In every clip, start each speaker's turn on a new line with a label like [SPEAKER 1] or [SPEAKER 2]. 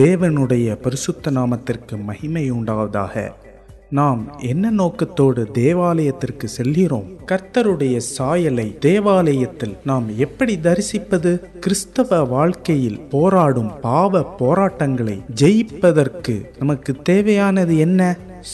[SPEAKER 1] தேவனுடைய பரிசுத்த நாமத்திற்கு மகிமை உண்டாவதாக நாம் என்ன நோக்கத்தோடு தேவாலயத்திற்கு செல்கிறோம் கர்த்தருடைய சாயலை தேவாலயத்தில் நாம் எப்படி தரிசிப்பது கிறிஸ்தவ வாழ்க்கையில் போராடும் பாவ போராட்டங்களை ஜெயிப்பதற்கு நமக்கு தேவையானது என்ன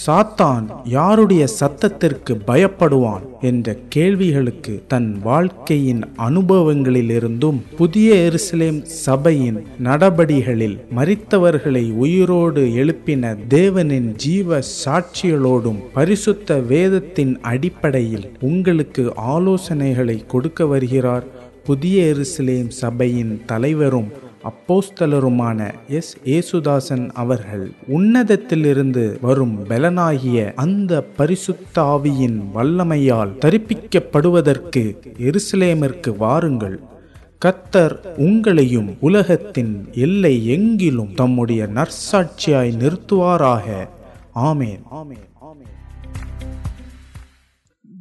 [SPEAKER 1] சாத்தான் யாருடைய சத்தத்திற்கு பயப்படுவான் என்ற கேள்விகளுக்கு தன் வாழ்க்கையின் அனுபவங்களிலிருந்தும் புதிய எருசலேம் சபையின் நடபடிகளில் மறித்தவர்களை உயிரோடு எழுப்பின தேவனின் ஜீவ சாட்சிகளோடும் பரிசுத்த வேதத்தின் அடிப்படையில் உங்களுக்கு ஆலோசனைகளை கொடுக்க வருகிறார் புதிய எருசலேம் சபையின் தலைவரும் அப்போஸ்தலருமான எஸ் ஏசுதாசன் அவர்கள் உன்னதத்திலிருந்து வரும் பலனாகிய அந்த பரிசுத்தாவியின் வல்லமையால் தரிப்பிக்கப்படுவதற்கு எருசலேமிற்கு வாருங்கள் கத்தர் உங்களையும் உலகத்தின் எல்லை எங்கிலும் தம்முடைய நற்சாட்சியாய் நிறுத்துவாராக ஆமேன் ஆமேன் ஆமேன்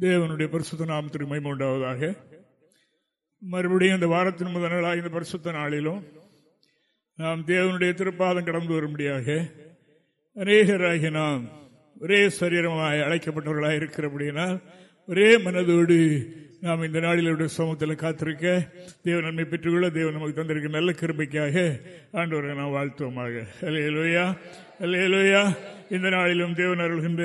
[SPEAKER 2] தேவனுடைய பரிசுத்த நாமத்திற்கு மைமூண்டாவதாக மறுபடியும் இந்த வாரத்தின் முதல் நாளாக இந்த பரிசுத்த நாளிலும் நாம் தேவனுடைய திருப்பாதம் கடந்து வரும்படியாக அநேகராகி நாம் ஒரே சரீரமாக அழைக்கப்பட்டவர்களாக இருக்கிறபடியினால் ஒரே மனதோடு நாம் இந்த நாளிலுடைய சமூகத்தில் காத்திருக்க தேவ நன்மை பெற்றுக்கொள்ள தேவ நமக்கு தந்திருக்க நல்ல கிருமைக்காக ஆண்டவர்கள் நாம் வாழ்த்துவோமாக அல்லையலோயா அல்லையலோயா இந்த நாளிலும் தேவன் அருள்கின்ற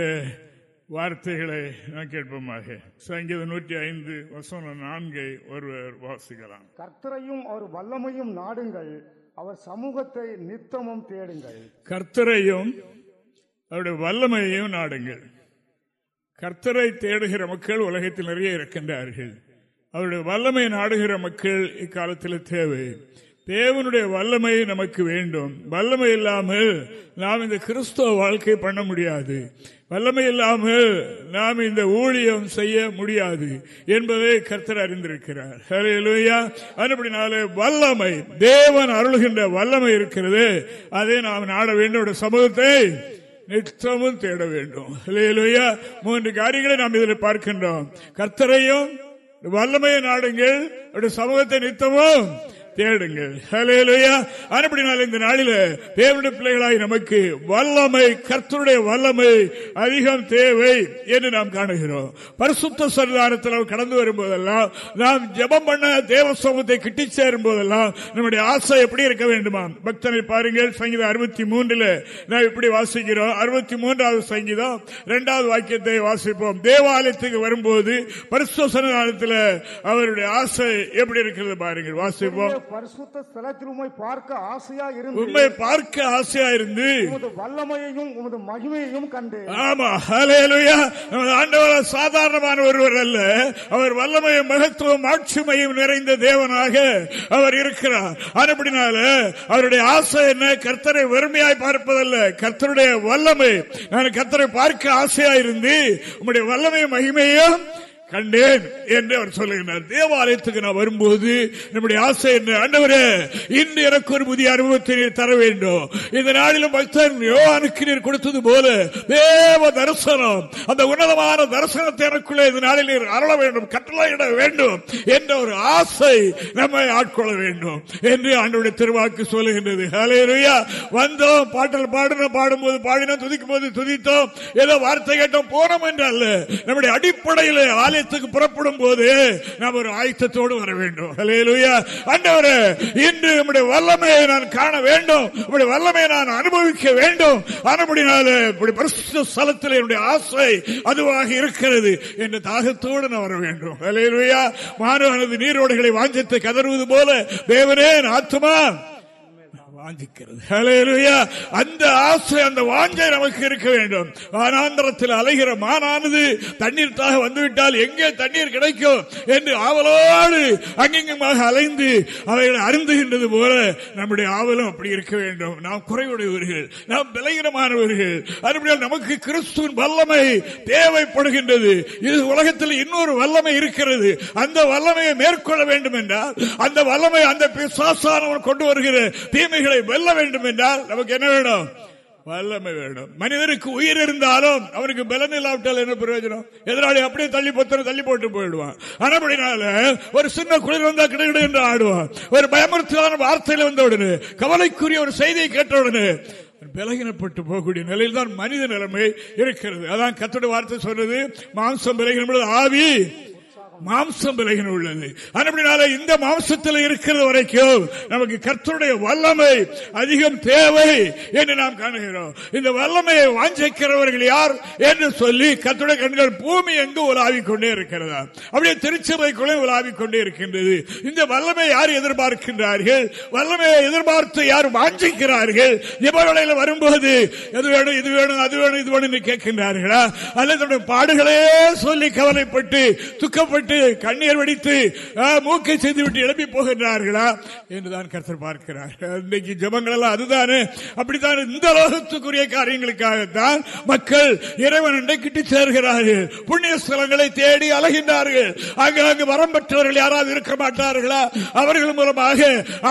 [SPEAKER 2] வார்த்தைகளை நான் கேட்போமாக சங்கீதம் நூற்றி ஐந்து வசனம் நான்கை ஒருவர் வாசிக்கலாம்
[SPEAKER 3] கர்த்தரையும் அவர் வல்லமையும் நாடுங்கள் அவர் சமூகத்தை நித்தமும் தேடுங்கள்
[SPEAKER 2] கர்த்தரையும் அவருடைய வல்லமையையும் நாடுங்கள் கர்த்தரை தேடுகிற மக்கள் உலகத்தில் நிறைய இருக்கின்றார்கள் அவருடைய வல்லமை நாடுகிற மக்கள் இக்காலத்தில் தேவை தேவனுடைய வல்லமை நமக்கு வேண்டும் வல்லமை இல்லாமல் நாம் இந்த கிறிஸ்துவ வாழ்க்கை பண்ண முடியாது வல்லமை இல்லாமல் நாம் இந்த ஊழியம் செய்ய முடியாது என்பதை கர்த்தர் அறிந்திருக்கிறார் ஹலையா அதுபடினாலே வல்லமை தேவன் அருள்கின்ற வல்லமை இருக்கிறது அதை நாம் நாட வேண்டும் சமூகத்தை நிச்சயமும் தேட வேண்டும் இல்லையிலா மூன்று காரியங்களை நாம் இதில் பார்க்கின்றோம் கர்த்தரையும் வல்லமையை நாடுங்கள் சமூகத்தை நித்தமும் தேடுங்கள் ஹலேலுயா இந்த நாளில தேவனுடைய பிள்ளைகளாய் நமக்கு வல்லமை கர்த்தருடைய வல்லமை அதிகம் தேவை என்று நாம் காணுகிறோம் பரிசுத்த சன்னிதானத்தில் கடந்து வரும்போதெல்லாம் நாம் ஜபம் பண்ண தேவ சமூகத்தை கிட்டி சேரும் போதெல்லாம் நம்முடைய ஆசை எப்படி இருக்க வேண்டுமா பக்தனை பாருங்கள் சங்கீதம் அறுபத்தி மூன்றுல நாம் இப்படி வாசிக்கிறோம் அறுபத்தி மூன்றாவது சங்கீதம் இரண்டாவது வாக்கியத்தை வாசிப்போம் தேவாலயத்துக்கு வரும்போது பரிசுத்த சன்னிதானத்தில் அவருடைய ஆசை எப்படி இருக்கிறது பாருங்கள் வாசிப்போம்
[SPEAKER 3] பரிசுத்த ஸ்தலத்தில் உண்மை பார்க்க ஆசையா இருந்து உண்மை
[SPEAKER 2] பார்க்க ஆசையா இருந்து உமது
[SPEAKER 3] வல்லமையையும் உமது மகிமையையும் கண்டு ஆமா ஹலேலுயா
[SPEAKER 2] நமது ஆண்டவர் சாதாரணமான ஒருவர் அல்ல அவர் வல்லமையும் மகத்துவம் ஆட்சிமையும் நிறைந்த தேவனாக அவர் இருக்கிறார் அப்படினால அவருடைய ஆசை என்ன கர்த்தரை வறுமையாய் பார்ப்பதல்ல கர்த்தருடைய வல்லமை நான் கர்த்தரை பார்க்க ஆசையா இருந்து உங்களுடைய வல்லமையும் மகிமையும் கண்டேன் என்று அவர் சொல்லுகிறார் தேவாலயத்துக்கு நான் வரும்போது நம்முடைய ஆசை என்ன அண்டவரே இன்று எனக்கு ஒரு புதிய அனுபவத்தை நீர் தர வேண்டும் இந்த நாளிலும் பக்தன் யோகானுக்கு நீர் கொடுத்தது போல தேவ தரிசனம் அந்த உன்னதமான தரிசனத்தை எனக்குள்ளே இந்த நாளில் நீர் அருள வேண்டும் கட்டளையிட வேண்டும் என்ற ஒரு ஆசை நம்மை ஆட்கொள்ள வேண்டும் என்று அன்றைய திருவாக்கு சொல்லுகின்றது ரூயா வந்தோம் பாட்டல் பாடும் பாடும்போது பாடினோம் துதிக்கும் போது துதித்தோம் ஏதோ வார்த்தை கேட்டோம் போனோம் என்று அல்ல நம்முடைய அடிப்படையில் ஆலய ஆலயத்துக்கு புறப்படும் போது நாம் ஒரு ஆயத்தத்தோடு வர வேண்டும் இன்று நம்முடைய வல்லமையை நான் காண வேண்டும் நம்முடைய வல்லமையை நான் அனுபவிக்க வேண்டும் அனுபடினால என்னுடைய ஆசை அதுவாக இருக்கிறது என்ற தாகத்தோடு நான் வர வேண்டும் மாணவனது நீரோடைகளை வாஞ்சத்தை கதறுவது போல தேவனே ஆத்துமா வாஞ்சிக்கிறது அந்த ஆசை அந்த வாஞ்சை நமக்கு இருக்க வேண்டும் வானாந்திரத்தில் அலைகிற மானானது தண்ணீர்த்தாக வந்துவிட்டால் எங்கே தண்ணீர் கிடைக்கும் என்று ஆவலோடு அங்கிங்கமாக அலைந்து அவைகளை அருந்துகின்றது போல நம்முடைய ஆவலும் அப்படி இருக்க வேண்டும் நாம் குறைவுடையவர்கள் நாம் விலகிடமானவர்கள் அதுபடியால் நமக்கு கிறிஸ்துவின் வல்லமை தேவைப்படுகின்றது இது உலகத்தில் இன்னொரு வல்லமை இருக்கிறது அந்த வல்லமையை மேற்கொள்ள வேண்டும் என்றால் அந்த வல்லமை அந்த பிசாசானவன் கொண்டு வருகிற தீமைகள் எதிரிகளை வெல்ல வேண்டும் என்றால் நமக்கு என்ன வேணும் வல்லமை வேணும் மனிதருக்கு உயிர் இருந்தாலும் அவனுக்கு பலன் இல்லாவிட்டால் என்ன பிரயோஜனம் எதிராளி அப்படியே தள்ளி பொத்தனை தள்ளி போட்டு போயிடுவான் ஆனப்படினால ஒரு சின்ன குளிர் வந்தா கிடையாது என்று ஆடுவான் ஒரு பயமுறுத்தலான வார்த்தையில் வந்த உடனே கவலைக்குரிய ஒரு செய்தியை கேட்ட உடனே விலகினப்பட்டு போகக்கூடிய நிலையில் தான் மனித நிலைமை இருக்கிறது அதான் கத்தோட வார்த்தை சொல்றது மாம்சம் விலகின ஆவி மாம்சம் விலகின உள்ளது அப்படினால இந்த மாம்சத்தில் இருக்கிற வரைக்கும் நமக்கு கர்த்தருடைய வல்லமை அதிகம் தேவை என்று நாம் காணுகிறோம் இந்த வல்லமையை வாஞ்சிக்கிறவர்கள் யார் என்று சொல்லி கர்த்தருடைய கண்கள் பூமி எங்கு உலாவிக் கொண்டே இருக்கிறதா அப்படியே திருச்சபைக்குள்ளே உலாவிக் கொண்டே இருக்கின்றது இந்த வல்லமை யார் எதிர்பார்க்கின்றார்கள் வல்லமையை எதிர்பார்த்து யார் வாஞ்சிக்கிறார்கள் இவர்களையில் வரும்போது எது வேணும் இது வேணும் அது வேணும் இது வேணும் கேட்கின்றார்களா அல்லது பாடுகளே சொல்லி கவலைப்பட்டு துக்கப்பட்டு விட்டு கண்ணீர் வடித்து மூக்கை செய்து விட்டு எழுப்பி போகின்றார்களா என்றுதான் கருத்தர் பார்க்கிறார் இன்னைக்கு ஜபங்கள் எல்லாம் அதுதானே அப்படித்தான் இந்த லோகத்துக்குரிய காரியங்களுக்காகத்தான் மக்கள் இறைவன் கிட்டு சேர்கிறார்கள் புண்ணிய ஸ்தலங்களை தேடி அலைகின்றார்கள் அங்கு அங்கு வரம் பெற்றவர்கள் யாராவது இருக்க மாட்டார்களா அவர்கள் மூலமாக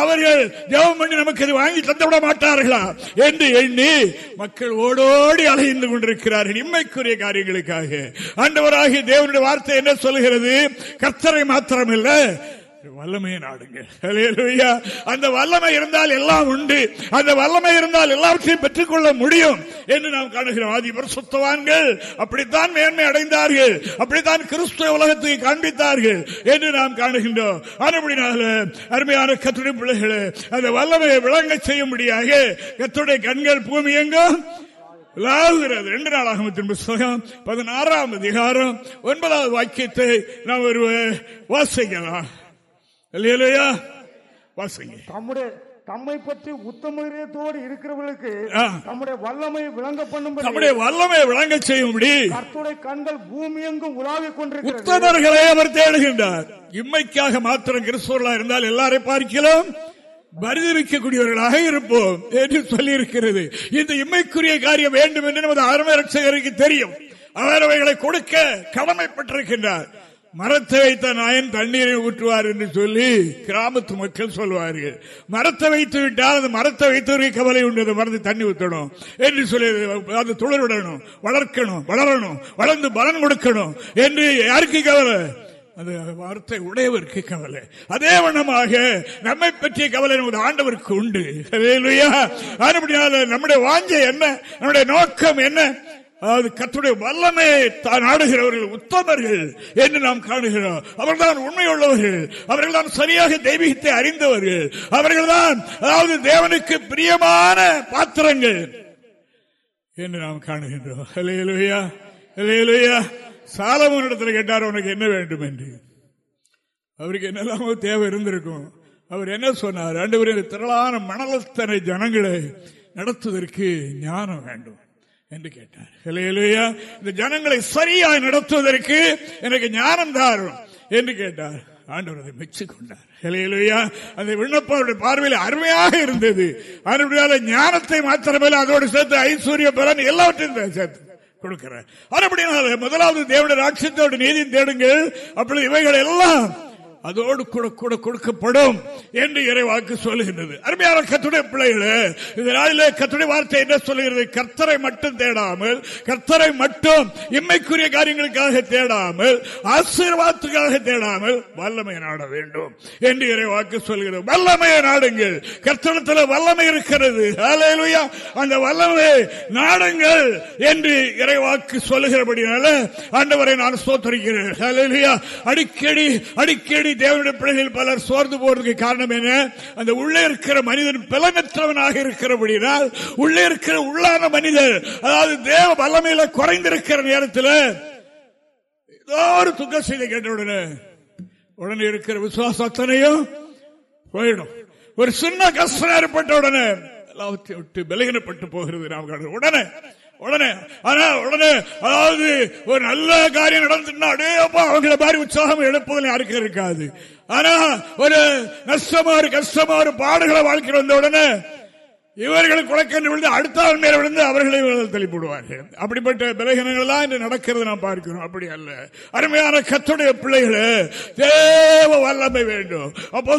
[SPEAKER 2] அவர்கள் ஜபம் பண்ணி நமக்கு இது வாங்கி தந்துவிட மாட்டார்களா என்று எண்ணி மக்கள் ஓடோடி அலைந்து கொண்டிருக்கிறார்கள் இம்மைக்குரிய காரியங்களுக்காக அண்டவராகிய தேவனுடைய வார்த்தை என்ன சொல்கிறது கர்த்தரை மாத்திரம் இல்ல வல்லமையை நாடுங்க அந்த வல்லமை இருந்தால் எல்லாம் உண்டு அந்த வல்லமை இருந்தால் எல்லாவற்றையும் பெற்றுக்கொள்ள முடியும் என்று நாம் காணுகிறோம் ஆதிபர் சுத்தவான்கள் அப்படித்தான் மேன்மை அடைந்தார்கள் அப்படித்தான் கிறிஸ்துவ உலகத்தை காண்பித்தார்கள் என்று நாம் காணுகின்றோம் அதுபடினால அருமையான கத்துடைய பிள்ளைகளை அந்த வல்லமையை விளங்க முடியாது கத்துடைய கண்கள் பூமி எங்கும் ரெண்டு நாள் ஆகமத்தின் புஸ்தகம் பதினாறாம் அதிகாரம் ஒன்பதாவது வாக்கியத்தை நாம் ஒரு வாசிக்கலாம் இல்லையா வாசிங்க
[SPEAKER 3] தம்முடைய தம்மை பற்றி உத்தமத்தோடு இருக்கிறவர்களுக்கு நம்முடைய வல்லமை விளங்க பண்ணும் நம்முடைய வல்லமை விளங்க செய்யும்படி கண்கள் பூமி எங்கும் உலாவிக் கொண்டிருக்கிறார் உத்தமர்களை அவர்
[SPEAKER 2] தேடுகின்றார் இம்மைக்காக மாத்திரம் கிறிஸ்தவர்களா இருந்தால் எல்லாரையும் பார்க்கலாம் வருதிருக்கக்கூடியவர்களாக இருப்போம் என்று சொல்லி இருக்கிறது இந்த இம்மைக்குரிய காரியம் வேண்டும் என்று நமது அரமரட்சகருக்கு தெரியும் அவர் அவைகளை கொடுக்க கடமைப்பட்டிருக்கின்றார் மரத்தை வைத்த நாயன் தண்ணீரை ஊற்றுவார் என்று சொல்லி கிராமத்து மக்கள் சொல்வார்கள் மரத்தை வைத்து விட்டால் அது மரத்தை வைத்தவருக்கு கவலை உண்டு மரத்தை தண்ணி ஊற்றணும் என்று சொல்லி அது துளிர்விடணும் வளர்க்கணும் வளரணும் வளர்ந்து பலன் கொடுக்கணும் என்று யாருக்கு கவலை அந்த வார்த்தை உடையவருக்கு கவலை அதே வண்ணமாக நம்மை பற்றிய கவலை நமது ஆண்டவருக்கு உண்டு நம்முடைய வாஞ்சை என்ன நம்முடைய நோக்கம் என்ன அதாவது கத்துடைய வல்லமே தான் ஆடுகிறவர்கள் உத்தமர்கள் என்று நாம் காணுகிறோம் தான் உண்மையுள்ளவர்கள் அவர்கள் தான் சரியாக தெய்வீகத்தை அறிந்தவர்கள் அவர்கள் தான் அதாவது தேவனுக்கு பிரியமான பாத்திரங்கள் என்று நாம் காணுகின்றோம் ஹலே லுயா சாலமோன் இடத்துல கேட்டார் உனக்கு என்ன வேண்டும் என்று அவருக்கு என்னெல்லாமோ தேவை இருந்திருக்கும் அவர் என்ன சொன்னார் ரெண்டு பேரும் திரளான மணலத்தனை ஜனங்களை நடத்துவதற்கு ஞானம் வேண்டும் என்று கேட்டார் இல்லையா இந்த ஜனங்களை சரியாக நடத்துவதற்கு எனக்கு ஞானம் தாரும் என்று கேட்டார் ஆண்டவர் அதை மெச்சிக்கொண்டார் இலையிலா அந்த விண்ணப்பம் பார்வையில் அருமையாக இருந்தது அதனுடைய ஞானத்தை மாத்திரமே அதோடு சேர்த்து ஐஸ்வர்ய பலன் எல்லாவற்றையும் சேர்த்து கொடுக்கிறார் முதலாவது தேவனுடைய ராட்சியத்தோடு நீதி தேடுங்கள் அப்படி இவைகள் எல்லாம் அதோடு கூட கூட கொடுக்கப்படும் என்று இறைவாக்கு சொல்லுகின்றது அருமையான கத்துடைய பிள்ளைகளே இந்த நாளிலே கத்துடைய வார்த்தை என்ன சொல்லுகிறது கர்த்தரை மட்டும் தேடாமல் கர்த்தரை மட்டும் இம்மைக்குரிய காரியங்களுக்காக தேடாமல் ஆசீர்வாதத்துக்காக தேடாமல் வல்லமையை நாட வேண்டும் என்று இறைவாக்கு சொல்கிறது வல்லமையை நாடுங்கள் கர்த்தனத்தில் வல்லமை இருக்கிறது அந்த வல்லமை நாடுங்கள் என்று இறைவாக்கு சொல்லுகிறபடினால ஆண்டவரை நான் சோத்தரிக்கிறேன் அடிக்கடி அடிக்கடி தேவனுடைய பிள்ளைகள் பலர் சோர்ந்து போறதுக்கு காரணம் என்ன அந்த உள்ளே இருக்கிற மனிதன் பிளமற்றவனாக இருக்கிறபடினால் உள்ளே இருக்கிற உள்ளான மனிதர் அதாவது தேவ வல்லமையில குறைந்திருக்கிற நேரத்தில் ஏதோ ஒரு துக்க செய்த கேட்ட உடனே உடனே இருக்கிற விசுவாசம் அத்தனையும் போயிடும் ஒரு சின்ன கஷ்டம் ஏற்பட்ட உடனே எல்லாத்தையும் விட்டு விலகினப்பட்டு போகிறது நாம் உடனே உடனே ஆனா உடனே அதாவது ஒரு நல்ல காரியம் நடந்து அடே அவங்கள மாதிரி உற்சாகம் எழுப்புதல் யாருக்கும் இருக்காது ஆனா ஒரு நஷ்டமா ஒரு கஷ்டமா ஒரு பாடுகளை வாழ்க்கை வந்த உடனே இவர்கள் குளக்கன்று விழுந்து அடுத்தால் மேல விழுந்து அவர்களை இவர்கள் தள்ளிவிடுவார்கள் அப்படிப்பட்ட பிரகனங்கள் இன்று நடக்கிறது நாம் பார்க்கிறோம் அப்படி அல்ல அருமையான கத்துடைய பிள்ளைகளே தேவ வல்லமை வேண்டும் அப்போ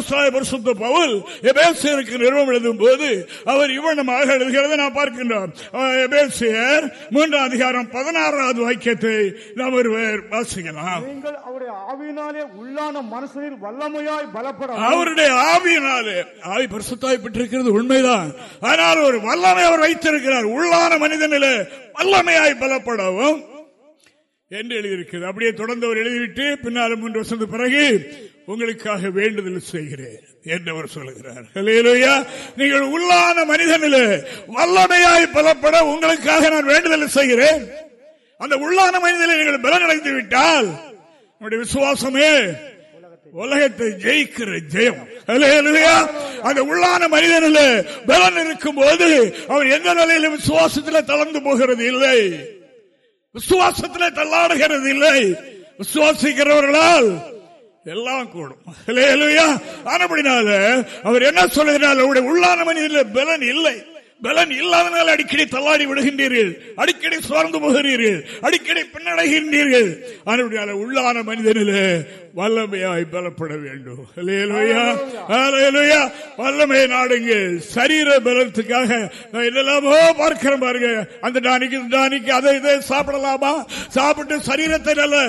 [SPEAKER 2] சுத்த பவுல் எபேசியருக்கு நிறுவம் எழுதும் போது அவர் இவனமாக எழுதுகிறது நாம் பார்க்கின்றோம் எபேசியர் மூன்றாம் அதிகாரம் பதினாறாவது வாக்கியத்தை நாம் ஒருவர் வாசிக்கலாம்
[SPEAKER 3] அவருடைய ஆவியினாலே உள்ளான மனசனில் வல்லமையாய் பலப்பட அவருடைய
[SPEAKER 2] ஆவியினாலே ஆவி பரிசுத்தாய் பெற்றிருக்கிறது உண்மைதான் ஆனால் ஒரு வல்லமை அவர் வைத்திருக்கிறார் உள்ளான மனிதனிலே வல்லமையாய் பலப்படவும் என்று எழுதியிருக்கிறது அப்படியே தொடர்ந்து அவர் எழுதிவிட்டு பின்னாலும் மூன்று வருஷத்து பிறகு உங்களுக்காக வேண்டுதல் செய்கிறேன் என்று அவர் சொல்லுகிறார் நீங்கள் உள்ளான மனிதனிலே வல்லமையாய் பலப்பட உங்களுக்காக நான் வேண்டுதல் செய்கிறேன் அந்த உள்ளான மனிதனில் நீங்கள் பலனடைந்து விட்டால் உங்களுடைய விசுவாசமே உலகத்தை ஜெயிக்கிற ஜெயம் அந்த உள்ளான மனிதனில் பலன் இருக்கும் போது அவன் எந்த நிலையிலும் விசுவாசத்தில் தளர்ந்து போகிறது இல்லை விசுவாசத்தில் தள்ளாடுகிறது இல்லை விசுவாசிக்கிறவர்களால் எல்லாம் கூடும் ஆனப்படினால அவர் என்ன சொல்லுகிறார் அவருடைய உள்ளான மனிதனில் பலன் இல்லை பலன் இல்லாதனால் அடிக்கடி தள்ளாடி விடுகின்றீர்கள் அடிக்கடி சோர்ந்து போகிறீர்கள் அடிக்கடி பின்னடைகின்றீர்கள் ஆனால் உள்ளான மனிதனிலே வல்லமையாய் பலப்பட வேண்டும் வல்லமையை நாடுங்கள் சரீர பலத்துக்காக என்னெல்லாமோ பார்க்கிற பாருங்க அந்த டானிக்கு டானிக்கு அதை இதை சாப்பிடலாமா சாப்பிட்டு சரீரத்தை நல்ல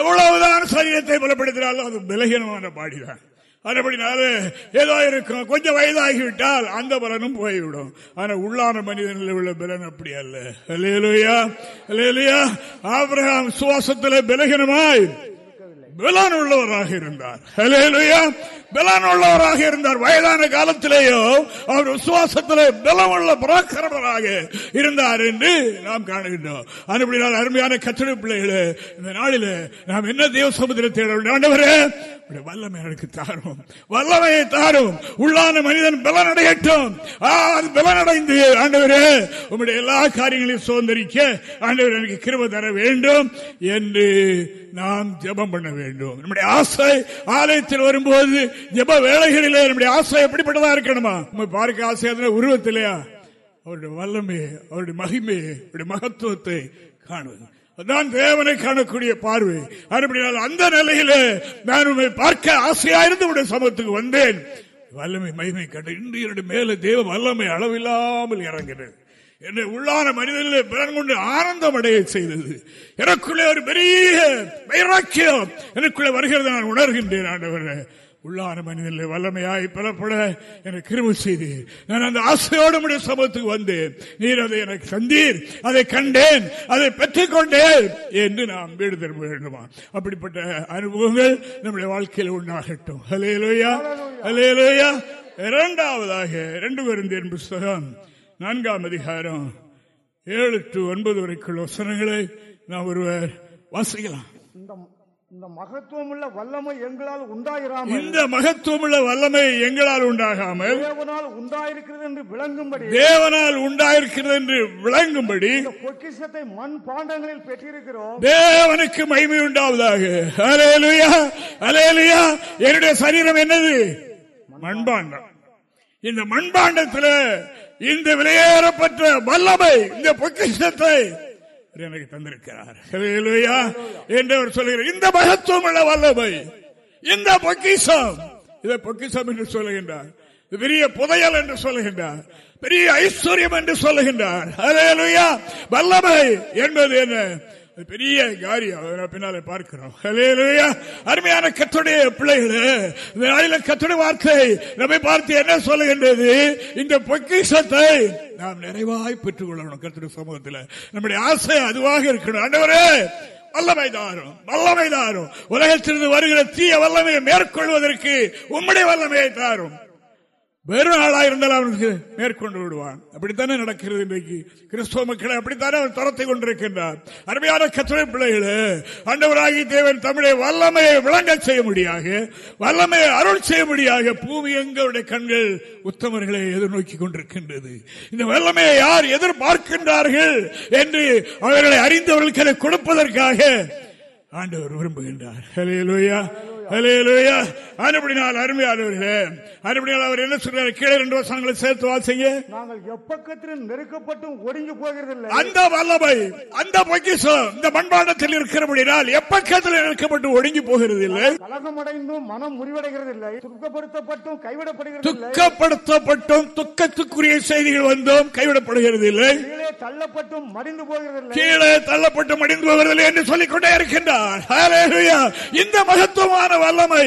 [SPEAKER 2] எவ்வளவுதான் சரீரத்தை பலப்படுத்தினாலும் அது பலகீனமான பாடிதான் அதுபடினால ஏதோ இருக்கும் கொஞ்சம் வயதாகிவிட்டால் அந்த பலனும் போய்விடும் ஆனா உள்ளான மனிதனில் உள்ள பலன் அப்படி அல்ல இல்லையா ஆபிரகாம் சுவாசத்தில் பலகினமாய் பலன் உள்ளவராக இருந்தார் பலன் இருந்தார் வயதான காலத்திலேயோ அவர் விசுவாசத்திலே பலம் உள்ள பராக்கிரமராக இருந்தார் என்று நாம் காணுகின்றோம் அதுபடினால் அருமையான கத்திரை பிள்ளைகளே இந்த நாளில நாம் என்ன தேவ சமுதிரத்தை ஆண்டவரே வல்லமை எனக்கு தாரும் வல்லமையை தாரும் உள்ளான மனிதன் பலனடையட்டும் பலனடைந்து ஆண்டவரே உங்களுடைய எல்லா காரியங்களையும் சுதந்திரிக்க ஆண்டவர் எனக்கு கிருப தர வேண்டும் என்று நாம் ஜபம் பண்ண வேண்டும் நம்முடைய ஆசை ஆலயத்தில் வரும்போது ஜப வேலைகளிலே நம்முடைய ஆசை எப்படிப்பட்டதா இருக்கணுமா நம்ம பார்க்க ஆசையாத உருவத்திலேயா அவருடைய வல்லமையை அவருடைய மகிமையை அவருடைய மகத்துவத்தை காணுவது நான் தேவனை காணக்கூடிய பார்வை அப்படினால் அந்த நிலையிலே நான் உண்மை பார்க்க ஆசையாயிருந்து உடைய சமத்துக்கு வந்தேன் வல்லமை மகிமை கண்டு இன்று இரண்டு மேல தேவ வல்லமை அளவில்லாமல் இறங்கினேன் என்னை உள்ளான மனிதர்களே பிறன் கொண்டு ஆனந்தம் அடைய செய்தது எனக்குள்ளே ஒரு பெரிய வைராக்கியம் எனக்குள்ளே வருகிறது நான் உணர்கின்றேன் ஆண்டவர்களே உள்ளான மனிதனில் வல்லமையாய் பலப்பட எனக்கு கிருமி செய்தீர் நான் அந்த ஆசையோடு உடைய சமூகத்துக்கு வந்தேன் நீர் அதை எனக்கு சந்தீர் அதை கண்டேன் அதை பெற்றுக் கொண்டேன் என்று நாம் வீடு திரும்ப வேண்டுமா அப்படிப்பட்ட அனுபவங்கள் நம்முடைய வாழ்க்கையில் உண்டாகட்டும் ஹலேலோயா ஹலேலோயா லோயா இரண்டாவதாக இரண்டு பேருந்தேன் புஸ்தகம் நான்காம் அதிகாரம் ஏழு டு ஒன்பது வரைக்குள்ள வசனங்களை நான் ஒருவர் வாசிக்கலாம்
[SPEAKER 3] இந்த மகத்துவமுள்ள வல்லமை எங்களால் உண்டாயிராமல் இந்த
[SPEAKER 2] மகத்துவமுள்ள வல்லமை எங்களால் உண்டாகாமல்
[SPEAKER 3] தேவனால் உண்டாயிருக்கிறது என்று விளங்கும்படி தேவனால் உண்டாயிருக்கிறது
[SPEAKER 2] என்று விளங்கும்படி
[SPEAKER 3] பொக்கிஷத்தை மண் பாண்டங்களில் பெற்றிருக்கிறோம்
[SPEAKER 2] தேவனுக்கு மகிமை உண்டாவதாக அலேலுயா அலேலுயா என்னுடைய சரீரம் என்னது மண்பாண்டம் இந்த மண்பாண்டத்தில் இந்த விளையேறப்பட்ட வல்லமை இந்த பொக்கிஷத்தை எனக்கு தந்திருக்கிறார் என்று அவர் சொல்கிறார் இந்த மகத்துவம் உள்ள வல்லமை இந்த பொக்கிசம் இதை பொக்கிசம் என்று சொல்லுகின்றார் பெரிய புதையல் என்று சொல்லுகின்றார் பெரிய ஐஸ்வர்யம் என்று சொல்லுகின்றார் வல்லமை என்பது என்ன பெரிய காரியம் பின்னாலே பார்க்கிறோம் அருமையான கத்துடைய பிள்ளைகளே கத்துடைய வார்த்தை நம்மை பார்த்து என்ன சொல்லுகின்றது இந்த பொக்கிசத்தை நாம் நிறைவாய் பெற்றுக் கொள்ளணும் கத்துடைய சமூகத்தில் நம்முடைய ஆசை அதுவாக இருக்கணும் ஆண்டவரே வல்லமைதாரும் வல்லமைதாரும் உலகத்திலிருந்து வருகிற தீய வல்லமையை மேற்கொள்வதற்கு உம்முடைய வல்லமையை தாரும் வெறும் ஆளா இருந்தால் அவனுக்கு மேற்கொண்டு விடுவான் அப்படித்தானே நடக்கிறது இன்றைக்கு கிறிஸ்துவ மக்களை அப்படித்தானே அவன் துரத்தை கொண்டிருக்கின்றார் அருமையான கத்திரை பிள்ளைகளே அண்டவராகி தேவன் தமிழை வல்லமையை விளங்க செய்ய முடியாக வல்லமையை அருள் செய்ய முடியாக பூமி எங்களுடைய கண்கள் உத்தமர்களை எதிர்நோக்கி கொண்டிருக்கின்றது இந்த வல்லமையை யார் எதிர்பார்க்கின்றார்கள் என்று அவர்களை அறிந்தவர்களுக்கு கொடுப்பதற்காக ஆண்டவர் விரும்புகின்றார் ஹலே லோயா அறுபடினால் அவர் என்ன கீழே ரெண்டு சேர்த்து
[SPEAKER 3] நாங்கள் நெருக்கப்பட்டும் அந்த நெருக்கப்பட்டு
[SPEAKER 2] ஒடுங்கி போகிறது இல்லை
[SPEAKER 3] மனம் முறிவடைகிறது இல்லை துக்கப்படுத்தப்பட்டும்
[SPEAKER 2] துக்கப்படுத்தப்பட்டும் துக்கத்துக்குரிய செய்திகள் வந்தும் கைவிடப்படுகிறது இல்லை
[SPEAKER 3] தள்ளப்பட்டும் போகிறது கீழே
[SPEAKER 2] தள்ளப்பட்டு மடிந்து போகிறது என்று சொல்லிக்கொண்டே இருக்கின்றார் இந்த மகத்துவமான வல்லமை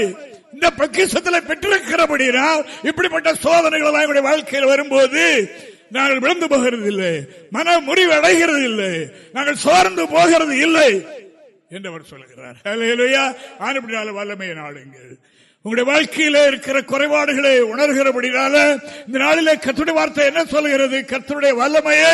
[SPEAKER 2] இந்த பக்கிசத்தில் பெற்றிருக்கிறபடினால் இப்படிப்பட்ட சோதனைகள் எல்லாம் வாழ்க்கையில் வரும்போது நாங்கள் விழுந்து போகிறது இல்லை மன முறிவு அடைகிறது இல்லை நாங்கள் சோர்ந்து போகிறது இல்லை என்று சொல்லுகிறார் வல்லமையை நாடுங்கள் உங்களுடைய வாழ்க்கையில இருக்கிற குறைபாடுகளை உணர்கிறபடினால இந்த நாளில கத்துடைய வார்த்தை என்ன சொல்லுகிறது கத்தருடைய வல்லமையை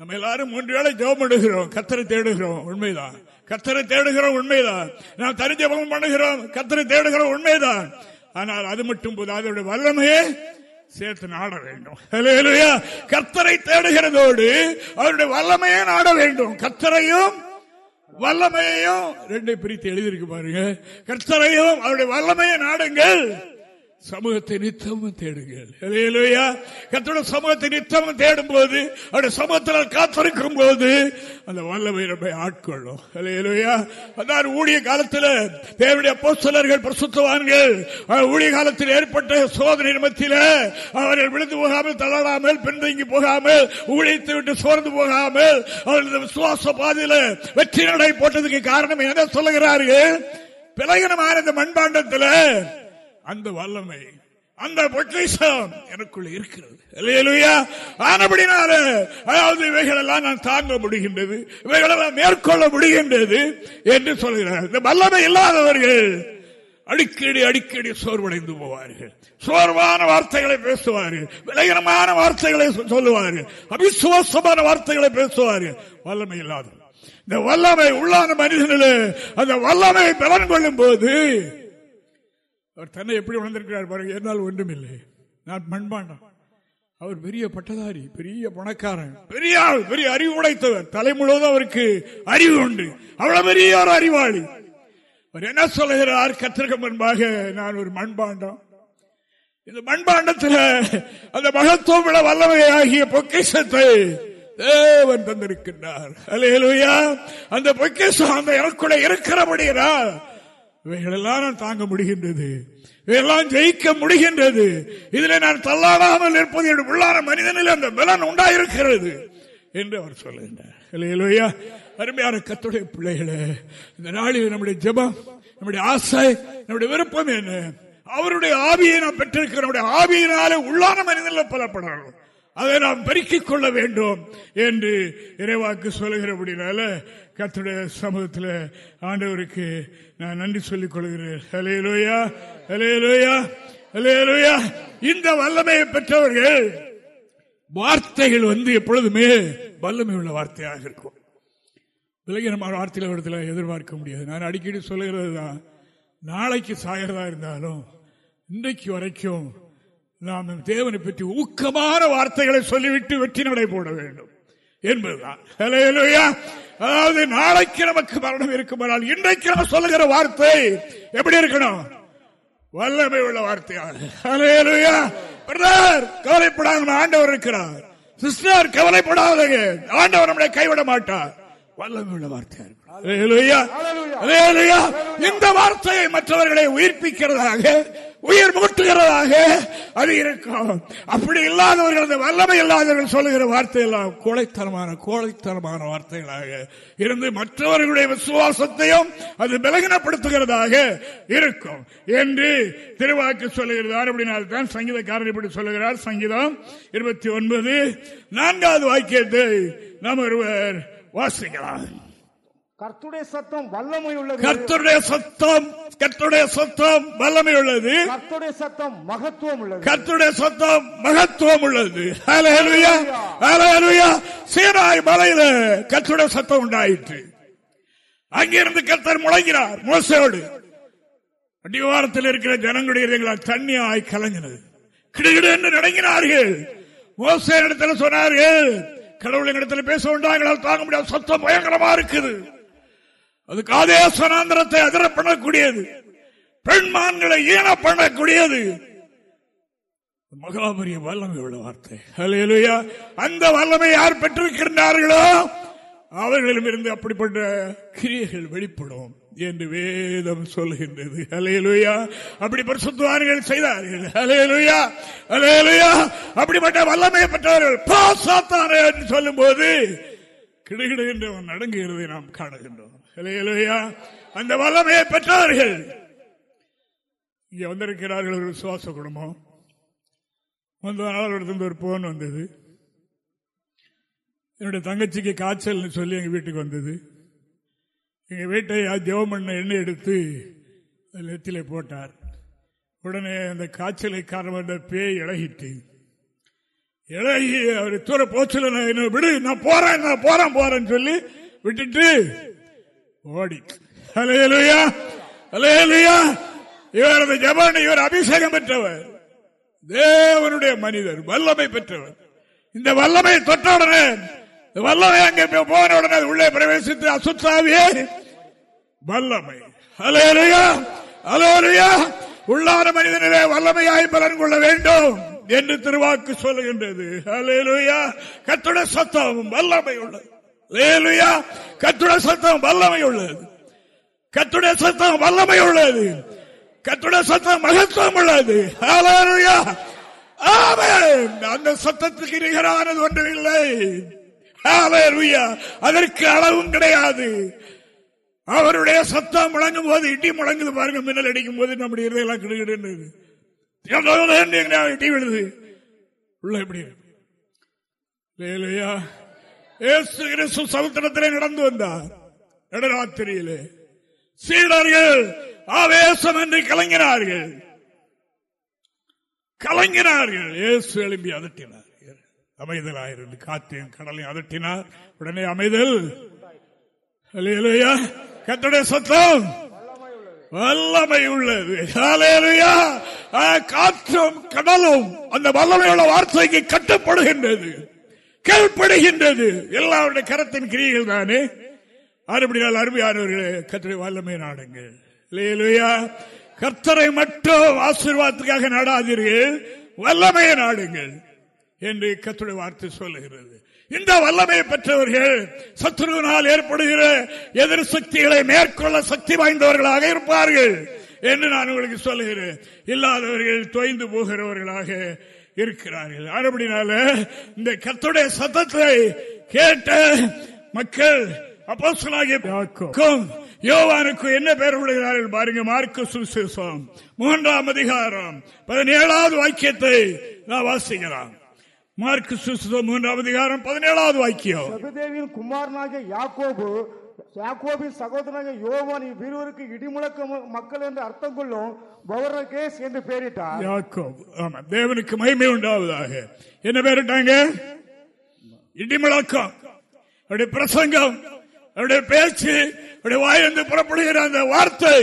[SPEAKER 2] நம்ம எல்லாரும் மூன்று வேளை ஜோம் எடுகிறோம் கத்தரை தேடுகிறோம் உண்மைதான் கத்தரை தேடுகிறோம் உண்மைதான் நாம் தரிஜபம் பண்ணுகிறோம் கத்தரை தேடுகிறோம் உண்மைதான் ஆனால் அது மட்டும் போது அதோட வல்லமையே சேர்த்து நாட வேண்டும் கத்தரை தேடுகிறதோடு அவருடைய வல்லமையை நாட வேண்டும் கத்தரையும் வல்லமையையும் ரெண்டை பிரித்து எழுதியிருக்கு பாருங்க கர்த்தரையும் அவருடைய வல்லமையை நாடுங்கள் சமூகத்தை நித்தமும் தேடுங்கள் கத்தோட சமூகத்தை நித்தமும் தேடும் போது அவருடைய சமூகத்தில் காத்திருக்கும் போது அந்த வல்லமை நம்மை ஆட்கொள்ளும் அதான் ஊழிய காலத்தில் தேவனுடைய போஸ்டலர்கள் பிரசுத்தவான்கள் ஊழிய காலத்தில் ஏற்பட்ட சோதனை நிமித்தில அவர்கள் விழுந்து போகாமல் தளராமல் பின்தங்கி போகாமல் ஊழியத்தை விட்டு சோர்ந்து போகாமல் அவர்களது விசுவாச பாதையில் வெற்றி நடை போட்டதுக்கு காரணம் என்ன சொல்லுகிறார்கள் பிளகனமான இந்த மண்பாண்டத்தில் அந்த வல்லமை அந்த பொக்கிஷம் எனக்குள்ள இருக்கிறது இல்லையா ஆனபடினால அதாவது இவைகளெல்லாம் நான் தாங்க முடிகின்றது இவைகளெல்லாம் மேற்கொள்ள முடிகின்றது என்று சொல்கிறார் இந்த வல்லமை இல்லாதவர்கள் அடிக்கடி அடிக்கடி சோர்வடைந்து போவார்கள் சோர்வான வார்த்தைகளை பேசுவார்கள் விலகினமான வார்த்தைகளை சொல்லுவார்கள் அபிசுவாசமான வார்த்தைகளை பேசுவார்கள் வல்லமை இல்லாத இந்த வல்லமை உள்ளான மனிதனில் அந்த வல்லமை பலன் கொள்ளும் போது அவர் தன்னை எப்படி உணர்ந்திருக்கிறார் பாருங்க என்னால் ஒன்றுமில்லை நான் மண்பாண்டம் அவர் பெரிய பட்டதாரி பெரிய பணக்காரன் பெரிய ஆள் பெரிய அறிவு உடைத்தவர் தலை முழுவதும் அவருக்கு அறிவு உண்டு அவ்வளவு பெரிய ஒரு அறிவாளி அவர் என்ன சொல்லுகிறார் கத்திற்கு முன்பாக நான் ஒரு மண்பாண்டம் இந்த மண்பாண்டத்தில் அந்த மகத்துவமிட வல்லமை ஆகிய பொக்கிசத்தை தேவன் தந்திருக்கின்றார் அந்த பொக்கிசம் அந்த எனக்குள்ள இருக்கிறபடியா இவைகளெல்லாம் நான் தாங்க முடிகின்றது இவையெல்லாம் ஜெயிக்க முடிகின்றது இதில் நான் தள்ளாடாமல் இருப்பது என்று உள்ளான மனிதனில் அந்த பலன் உண்டாயிருக்கிறது என்று அவர் சொல்லுகின்றார் அருமையான கத்துடைய பிள்ளைகளே இந்த நாளில் நம்முடைய ஜபம் நம்முடைய ஆசை நம்முடைய விருப்பம் என்ன அவருடைய ஆவியை நாம் பெற்றிருக்கிற ஆவியினாலே உள்ளான மனிதனில் பலப்படணும் அதை நாம் பெருக்கிக் கொள்ள வேண்டும் என்று இறைவாக்கு சொல்லுகிறபடினால கத்துடைய சமூகத்தில் ஆண்டவருக்கு நான் நன்றி சொல்லிக் கொள்கிறேன் இந்த வல்லமையை பெற்றவர்கள் வார்த்தைகள் வந்து எப்பொழுதுமே வல்லமை உள்ள வார்த்தையாக இருக்கும் விலகினமான வார்த்தையில் இடத்துல எதிர்பார்க்க முடியாது நான் அடிக்கடி சொல்லுகிறது தான் நாளைக்கு சாகிறதா இருந்தாலும் இன்றைக்கு வரைக்கும் நாம் நம் தேவனை பற்றி ஊக்கமான வார்த்தைகளை சொல்லிவிட்டு வெற்றி நடை போட வேண்டும் என்பதுதான் அதாவது நாளைக்கு நமக்கு மரணம் இருக்குமானால் இன்றைக்கு நம்ம சொல்லுகிற வார்த்தை எப்படி இருக்கணும் வல்லமை உள்ள வார்த்தையாக கவலைப்படாத ஆண்டவர் இருக்கிறார் சிஸ்டர் கவலைப்படாத ஆண்டவர் நம்மளை கைவிட மாட்டார் வல்லமை உள்ள வார்த்தையா இந்த வார்த்தையை மற்றவர்களை உயிர்ப்பிக்கிறதாக உயிர் மூட்டுகிறதாக அது இருக்கும் அப்படி இல்லாதவர்கள் அந்த வல்லமை இல்லாதவர்கள் சொல்லுகிற வார்த்தையெல்லாம் கோழைத்தனமான கோழைத்தனமான வார்த்தைகளாக இருந்து மற்றவர்களுடைய விசுவாசத்தையும் அது விலகினப்படுத்துகிறதாக இருக்கும் என்று திருவாக்கு சொல்லுகிறார் அப்படின்னால்தான் சங்கீதக்காரர் இப்படி சொல்லுகிறார் சங்கீதம் இருபத்தி ஒன்பது நான்காவது வாக்கியத்தை நாம் ஒருவர் வாசிக்கலாம்
[SPEAKER 3] கர்த்துடைய சத்தம் வல்லமை உள்ளது கர்த்தருடைய
[SPEAKER 2] சத்தம் கர்த்துடைய சத்தம் வல்லமை உள்ளது
[SPEAKER 3] கர்த்துடைய சத்தம் மகத்துவம் உள்ளது
[SPEAKER 2] கர்த்துடைய சத்தம் மகத்துவம் உள்ளது சீராய் மலையில கர்த்துடைய சத்தம் உண்டாயிற்று அங்கிருந்து கர்த்தர் முழங்கிறார் மோசையோடு அடிவாரத்தில் இருக்கிற ஜனங்களுடைய தண்ணியாய் கலங்கினது கிடுகிடு என்று நடங்கினார்கள் மோச இடத்துல சொன்னார்கள் கடவுளின் இடத்துல பேச உண்டாங்களால் தாங்க முடியாத சத்தம் பயங்கரமா இருக்குது அது காதே அதிர பண்ணக்கூடியது பெண்மான்களை ஈன பண்ணக்கூடியது மகாபரிய வல்லமை உள்ள வார்த்தை அலையலுயா அந்த வல்லமை யார் பெற்றிருக்கின்றார்களோ அவர்களிடமிருந்து அப்படிப்பட்ட கிரியைகள் வெளிப்படும் என்று வேதம் சொல்கின்றது அலையலுயா அப்படி பரிசுத்துவார்கள் செய்தார்கள் அலையலுயா அலையலுயா அப்படிப்பட்ட வல்லமையை பெற்றவர்கள் பாசாத்தான என்று சொல்லும் போது கிடுகிடுகின்றவன் நடங்குகிறதை நாம் காணுகின்றோம் அந்த வல்லமையை பெற்றார்கள் இங்க வந்திருக்கிறார்கள் ஒரு விசுவாச குடும்பம் வந்த நாள் ஒரு போன் வந்தது என்னுடைய தங்கச்சிக்கு காய்ச்சல்னு சொல்லி எங்கள் வீட்டுக்கு வந்தது எங்கள் வீட்டை ஜெவம் பண்ண எண்ணெய் எடுத்து நெத்தில போட்டார் உடனே அந்த காய்ச்சலை காரணமாக இருந்த பேய் இழகிட்டு இழகி அவர் தூர போச்சு என்ன விடு நான் போறேன் நான் போறேன் போறேன்னு சொல்லி விட்டுட்டு ஓடி இவரது ஜபான் இவர் அபிஷேகம் பெற்றவர் தேவனுடைய மனிதர் வல்லமை பெற்றவர் இந்த வல்லமை தொற்றவுடனே வல்லமை அங்கே போன உடனே உள்ளே பிரவேசித்து அசுத்தாவியே வல்லமை உள்ளார மனிதனிலே வல்லமையாய் பலன் கொள்ள வேண்டும் என்று திருவாக்கு சொல்லுகின்றது அலையலுயா கத்துட சத்தம் வல்லமை உள்ளது கத்துடைய சத்தம் வல்லமை உள்ளது கத்துடைய சத்தம் வல்லமை உள்ளது கத்துடைய சத்தம் மகத்துவம் உள்ளது அந்த சத்தத்துக்கு நிகரானது ஒன்றும் இல்லை அதற்கு அளவும் கிடையாது அவருடைய சத்தம் முழங்கும் போது இட்டி முழங்குது பாருங்க மின்னல் அடிக்கும் போது நம்முடைய இதெல்லாம் கிடுகிடுன்னு இட்டி விழுது உள்ள எப்படி இல்லையா சமுத்திரத்திலே நடந்து வந்தார் நடராத்திரியிலே சீடர்கள் ஆவேசம் என்று கலங்கினார்கள் கலங்கினார்கள் இயேசு எழும்பி அதட்டினார் அமைதலாயிருந்து காத்தையும் கடலையும் அதட்டினார் உடனே அமைதல் கத்துடைய சத்தம் வல்லமை உள்ளது காற்றும் கடலும் அந்த வல்லமையுள்ள வார்த்தைக்கு கட்டுப்படுகின்றது கீழ்படுகின்றது எல்லாருடைய கரத்தின் கிரியைகள் தானே அறுபடியால் அருமையானவர்களே கத்திரை வல்லமை நாடுங்கள் இல்லையா கர்த்தரை மட்டும் ஆசீர்வாதத்துக்காக நாடாதீர்கள் வல்லமையை நாடுங்கள் என்று கத்துடைய வார்த்தை சொல்லுகிறது இந்த வல்லமையை பெற்றவர்கள் சத்ருவினால் ஏற்படுகிற எதிர் சக்திகளை மேற்கொள்ள சக்தி வாய்ந்தவர்களாக இருப்பார்கள் என்று நான் உங்களுக்கு சொல்லுகிறேன் இல்லாதவர்கள் தொய்ந்து போகிறவர்களாக இருக்கிறார்கள் அதுபடினால இந்த கத்துடைய சத்தத்தை கேட்ட மக்கள் பார்க்கும் யோவானுக்கு என்ன பெயர் விடுகிறார்கள் பாருங்க மார்க்கு சுசேஷம் மூன்றாம் அதிகாரம் பதினேழாவது வாக்கியத்தை நான் வாசிக்கலாம் மார்க்கு சுசுதம் மூன்றாம் அதிகாரம் பதினேழாவது வாக்கியம்
[SPEAKER 3] குமாரனாக யாக்கோபு யாக்கோபின் சகோதரனாக யோவான் இவ்விருவருக்கு இடிமுழக்க மக்கள் என்று அர்த்தம் கொள்ளும் பவர்கேஸ் என்று பெயரிட்டார்
[SPEAKER 2] ஆமா தேவனுக்கு மகிமை உண்டாவதாக என்ன பேரிட்டாங்க இடிமுழக்கம் அவருடைய பிரசங்கம் அவருடைய பேச்சு அவருடைய வாயிலிருந்து புறப்படுகிற அந்த வார்த்தை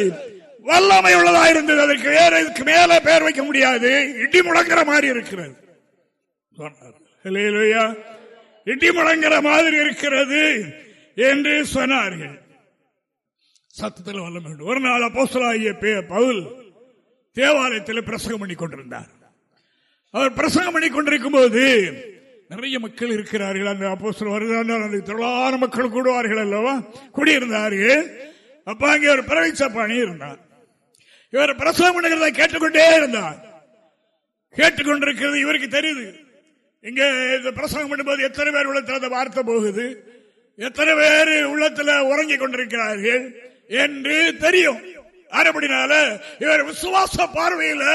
[SPEAKER 2] வல்லமை உள்ளதா இருந்தது அதற்கு வேற இதுக்கு மேல பெயர் வைக்க முடியாது இடி முழங்குற மாதிரி இருக்கிறது இடி முழங்குற மாதிரி இருக்கிறது என்று சொன்னார்கள் சத்தத்தில் வல்ல வேண்டும் ஒரு நாள் அப்போஸ்தலாகிய பவுல் தேவாலயத்தில் பிரசங்கம் பண்ணி கொண்டிருந்தார் அவர் பிரசங்கம் பண்ணி கொண்டிருக்கும் போது நிறைய மக்கள் இருக்கிறார்கள் அந்த அப்போஸ்தல் வருகிறார்கள் அந்த திரளான மக்கள் கூடுவார்கள் அல்லவா கூடியிருந்தார்கள் அப்ப அங்கே ஒரு பிரவிச்ச பணி இருந்தார் இவர் பிரசவம் பண்ணுகிறத கேட்டுக்கொண்டே இருந்தார் கேட்டுக்கொண்டிருக்கிறது இவருக்கு தெரியுது இங்க பிரசவம் பண்ணும்போது எத்தனை பேர் உள்ள வார்த்தை போகுது எத்தனை பேர் உள்ளத்துல உறங்கிக் கொண்டிருக்கிறார்கள் என்று தெரியும் இவர் விசுவாச பார்வையில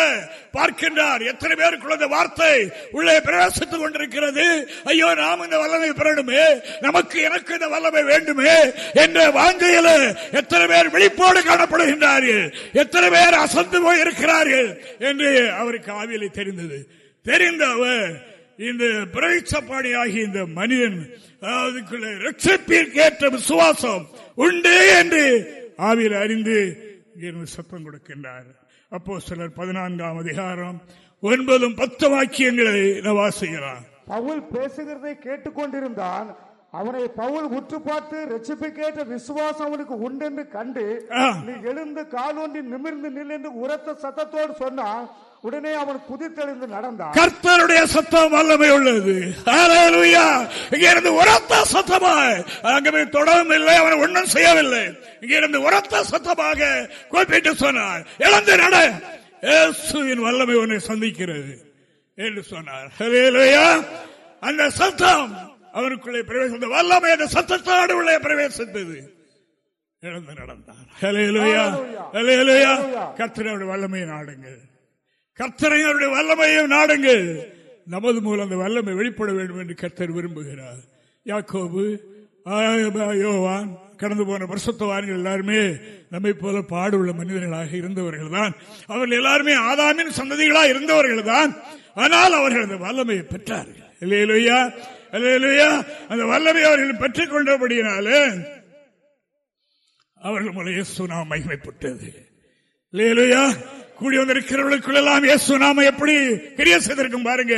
[SPEAKER 2] பார்க்கின்றார் எத்தனை பேருக்குள்ள குழந்தை வார்த்தை உள்ளே பிரவேசித்துக் கொண்டிருக்கிறது ஐயோ நாம் இந்த வல்லமை பெறணுமே நமக்கு எனக்கு இந்த வல்லமை வேண்டுமே என்ற வாஞ்சையில எத்தனை பேர் விழிப்போடு காணப்படுகின்றார்கள் எத்தனை பேர் அசந்து போயிருக்கிறார்கள் என்று அவருக்கு ஆவியலை தெரிந்தது தெரிந்த அவர் இந்த பிரைச்சப்பாடி ஆகிய இந்த மனிதன் அதுக்குள்ள ரட்சிப்பிற்கேற்ற விசுவாசம் உண்டு என்று ஆவியில் அறிந்து சத்தம் கொடுக்கின்றார் அப்போ சிலர் பதினான்காம் அதிகாரம் ஒன்பதும் பத்து வாக்கியங்களை வாசிக்கிறார்
[SPEAKER 3] பவுல் பேசுகிறதை கேட்டுக்கொண்டிருந்தான் அவனை பவுல் உற்று பார்த்து கேட்ட விசுவாசம் அவனுக்கு உண்டு என்று கண்டு நீ எழுந்து காலொன்றி நிமிர்ந்து நில் என்று உரத்த சத்தத்தோடு சொன்னான் உடனே அவன் குதித்தெழுந்து நடந்தான்
[SPEAKER 2] கர்த்தருடைய சத்தம் வல்லமை உள்ளது இங்க இருந்து உரத்த சத்தமாக அங்கே தொடரும் இல்லை அவன் ஒன்னும் செய்யவில்லை இங்க இருந்து உரத்த சத்தமாக குறிப்பிட்டு சொன்னார் இழந்து நட இயேசுவின் வல்லமை உன்னை சந்திக்கிறது என்று சொன்னார் அந்த சத்தம் அவனுக்குள்ளே பிரவேசித்த வல்லமை அந்த சத்தத்தோடு உள்ளே பிரவேசித்தது இழந்து நடந்தார் கத்திரோட வல்லமையை நாடுங்கள் கர்த்தரை அவருடைய வல்லமையும் நாடுங்கள் நமது மூலம் அந்த வல்லமை வெளிப்பட வேண்டும் என்று கர்த்தர் விரும்புகிறார் யாக்கோபு யோவான் கடந்து போன வருஷத்துவான்கள் எல்லாருமே நம்மை போல உள்ள மனிதர்களாக இருந்தவர்கள் தான் அவர்கள் எல்லாருமே ஆதாமின் சந்ததிகளாக இருந்தவர்கள் தான் ஆனால் அவர்கள் அந்த வல்லமையை பெற்றார்கள் இல்லையிலையா இல்லையிலையா அந்த வல்லமை அவர்கள் பெற்றுக் கொண்டபடியினாலே அவர்கள் முறையே சுனா மகிமைப்பட்டது இல்லையிலையா கூடி வந்திருக்கிறவர்களுக்குள்ளெல்லாம் இயேசு நாம எப்படி கிரிய செய்திருக்கும் பாருங்க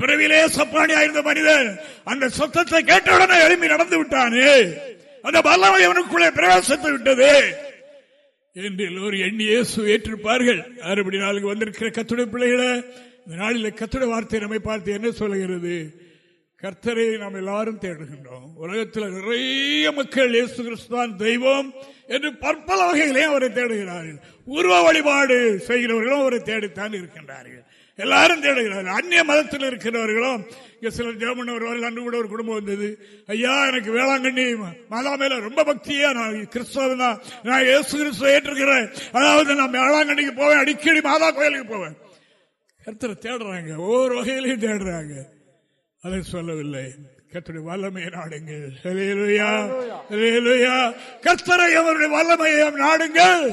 [SPEAKER 2] பிறவிலே சப்பாணி ஆயிருந்த மனிதன் அந்த சொத்தத்தை கேட்டவுடனே எழுப்பி நடந்து விட்டானே அந்த பலம் அவனுக்குள்ளே பிரவேசித்து விட்டது என்று எல்லோரும் எண்ணி இயேசு ஏற்றிருப்பார்கள் அறுபடி நாளுக்கு வந்திருக்கிற கத்துடை பிள்ளைகளை இந்த நாளில் கத்துடை வார்த்தை நம்மை பார்த்து என்ன சொல்லுகிறது கர்த்தரை நாம் எல்லாரும் தேடுகின்றோம் உலகத்தில் நிறைய மக்கள் இயேசு கிறிஸ்துவான் தெய்வம் என்று பற்பல வகைகளையும் அவரை தேடுகிறார்கள் உருவ வழிபாடு செய்கிறவர்களும் அவரை தேடித்தான் இருக்கின்றார்கள் எல்லாரும் தேடுகிறார்கள் அந்நிய மதத்தில் இருக்கிறவர்களும் இங்கே சிலர் ஜெர்மன் வருவார்கள் அன்று கூட ஒரு குடும்பம் வந்தது ஐயா எனக்கு வேளாங்கண்ணி மாதா மேல ரொம்ப பக்தியா நான் கிறிஸ்தவன் தான் நான் இயேசு கிறிஸ்துவ ஏற்றிருக்கிறேன் அதாவது நான் வேளாங்கண்ணிக்கு போவேன் அடிக்கடி மாதா கோயிலுக்கு போவேன் கருத்தரை தேடுறாங்க ஒவ்வொரு வகையிலையும் தேடுறாங்க அதை சொல்லவில்லை கத்தனை வல்லமையை நாடுங்கள் கத்தரை அவருடைய வல்லமையை நாடுங்கள்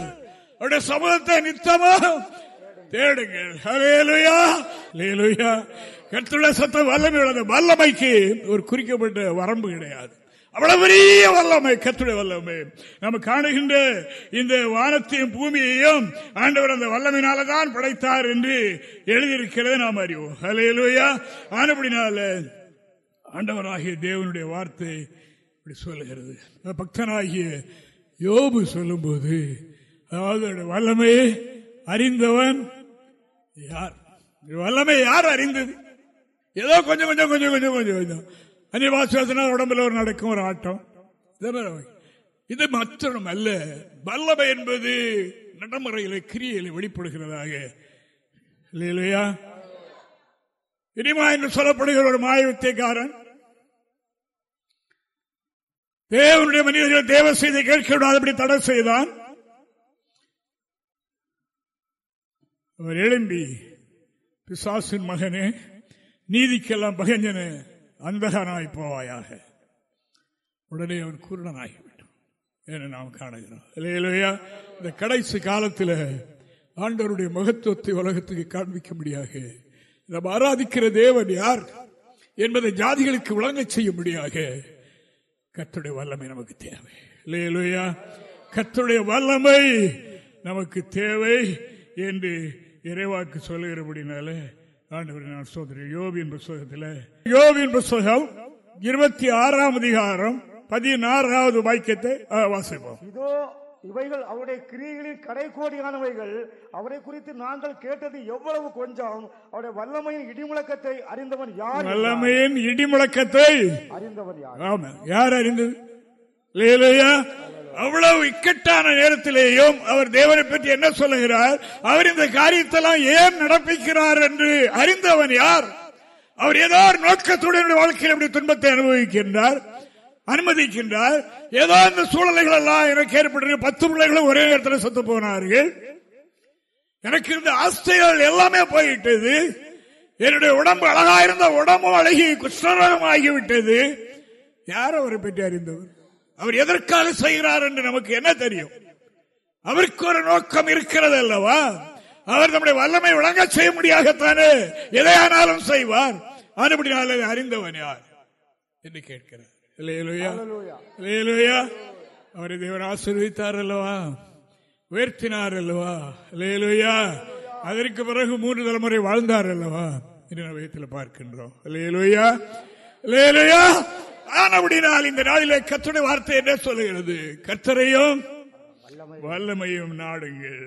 [SPEAKER 2] அவருடைய சமூகத்தை நித்தமாக தேடுங்கள் ஹலேலுயா லேலுயா கத்துள்ள சத்த வல்லமை வல்லமைக்கு ஒரு குறிக்கப்பட்ட வரம்பு கிடையாது அவ்வளவு பெரிய வல்லமை கத்துடைய வல்லமை நம்ம காணுகின்ற இந்த வானத்தையும் பூமியையும் ஆண்டவர் அந்த வல்லமையினாலதான் தான் படைத்தார் என்று எழுதியிருக்கிறது நாம் அறிவோம் ஹலையலுவையா ஆனப்படினால ஆண்டவராகிய தேவனுடைய வார்த்தை இப்படி சொல்லுகிறது பக்தனாகிய யோபு சொல்லும்போது அதாவது வல்லமை அறிந்தவன் யார் வல்லமை யார் அறிந்தது ஏதோ கொஞ்சம் கொஞ்சம் கொஞ்சம் கொஞ்சம் கொஞ்சம் கொஞ்சம் அஞ்சு வாசுவாசனா உடம்புல ஒரு நடக்கும் ஒரு ஆட்டம் இது மற்றும் அல்ல வல்லப என்பது நடைமுறையில கிரியில வெளிப்படுகிறதாக இல்லையா இனிமா என்று சொல்லப்படுகிற ஒரு மாய வித்தியக்காரன் தேவனுடைய மனிதர்கள் தேவ செய்தி கேட்கக்கூடாது அப்படி தடை செய்தான் அவர் எழும்பி பிசாசின் மகனே நீதிக்கெல்லாம் பகஞ்சனே அன்பகனாய் போவாயாக உடனே அவன் குருடனாகிவிடும் என நாம் காணுகிறோம் இல்லையா இந்த கடைசி காலத்தில் ஆண்டவருடைய மகத்துவத்தை உலகத்துக்கு காண்பிக்கும்படியாக நம்ம ஆராதிக்கிற தேவன் யார் என்பதை ஜாதிகளுக்கு விளங்க செய்யும்படியாக கத்துடைய வல்லமை நமக்கு தேவை இல்லையா கத்துடைய வல்லமை நமக்கு தேவை என்று இறைவாக்கு சொல்லுகிறபடினாலே ஆண்டவர் நான் சோதரன் யோபின் புஸ்தகத்தில் யோபின் இருபத்தி ஆறாம் அதிகாரம் பதினாறாவது வாக்கியத்தை வாசிப்போம்
[SPEAKER 3] இதோ இவைகள் அவருடைய கடை கடைக்கோடியானவைகள் அவரை குறித்து நாங்கள் கேட்டது எவ்வளவு கொஞ்சம் அவருடைய வல்லமையின் இடிமுழக்கத்தை அறிந்தவன் யார் வல்லமையின்
[SPEAKER 2] இடிமுழக்கத்தை அறிந்தவன் யார் யார் அறிந்தது அவ்வளவு இக்கட்டான நேரத்திலேயும் அவர் தேவனை பற்றி என்ன சொல்லுகிறார் அவர் இந்த காரியத்தெல்லாம் ஏன் நடப்பிக்கிறார் என்று அறிந்தவன் யார் அவர் ஏதோ நோக்கத்துடன் வாழ்க்கையில் அப்படி துன்பத்தை அனுபவிக்கின்றார் அனுமதிக்கின்றார் ஏதோ இந்த சூழ்நிலைகள் எல்லாம் எனக்கு ஏற்பட்டு பத்து பிள்ளைகளும் ஒரே நேரத்தில் செத்து போனார்கள் எனக்கு இருந்த ஆஸ்தைகள் எல்லாமே போயிட்டது என்னுடைய உடம்பு அழகா இருந்த உடம்பும் அழகி குஷ்ணரகம் ஆகிவிட்டது யார் அவரை பற்றி அறிந்தவர் அவர் எதற்காக செய்கிறார் என்று நமக்கு என்ன தெரியும் அவருக்கு ஒரு நோக்கம் இருக்கிறது அல்லவா அவர் நம்முடைய வல்லமை வழங்க செய்ய முடியாதத்தானே எதையானாலும் செய்வார் அறிந்தவன் யார் என்று கேட்கிறார் அவரை ஆசீர்வித்தார் அல்லவா உயர்த்தினார் அல்லவா இல்லையலுயா அதற்கு பிறகு மூன்று தலைமுறை வாழ்ந்தார் அல்லவா என்று நம்ம பார்க்கின்றோம் இல்லையலுயா இல்லையலுயா ஆனபடினால் இந்த நாளிலே கத்துடைய வார்த்தை என்ன சொல்லுகிறது கத்தரையும் வல்லமையும் நாடுங்கள்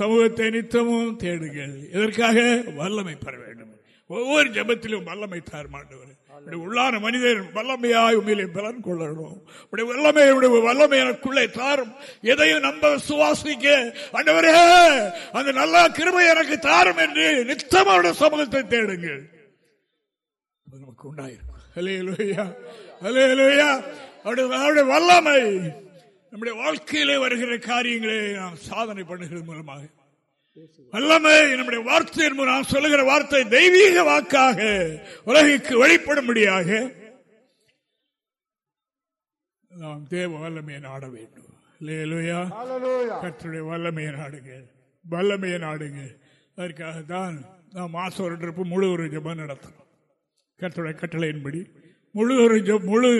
[SPEAKER 2] சமூகத்தை நித்தமும் தேடுங்கள் இதற்காக வல்லமை பெற வேண்டும் ஒவ்வொரு ஜபத்திலும் வல்லமை தார்மாண்டவர் உள்ளான மனிதன் வல்லமையாய் உண்மையிலே பலன் கொள்ளணும் வல்லமை வல்லமை எனக்குள்ளே தாரும் எதையும் நம்ப சுவாசிக்க அண்டவரே அந்த நல்ல கிருமை எனக்கு தாரும் என்று நித்தம் அவருடைய சமூகத்தை தேடுங்கள் நமக்கு உண்டாயிரும் அவருடைய வல்லமை நம்முடைய வாழ்க்கையிலே வருகிற காரியங்களை நாம் சாதனை பண்ணுகிறது மூலமாக வல்லமை நம்முடைய வார்த்தை என்பது சொல்லுகிற வார்த்தை தெய்வீக வாக்காக உலகிற்கு முடியாக நாம் தேவ வல்லமையை நாட வேண்டும் கற்றுடைய வல்லமையை நாடுங்க வல்லமையை நாடுங்க அதற்காகத்தான் நாம் மாசம் முழு ஒரு ஜபம் நடத்தணும் கட்டளை கட்டளையின்படி முழு முழு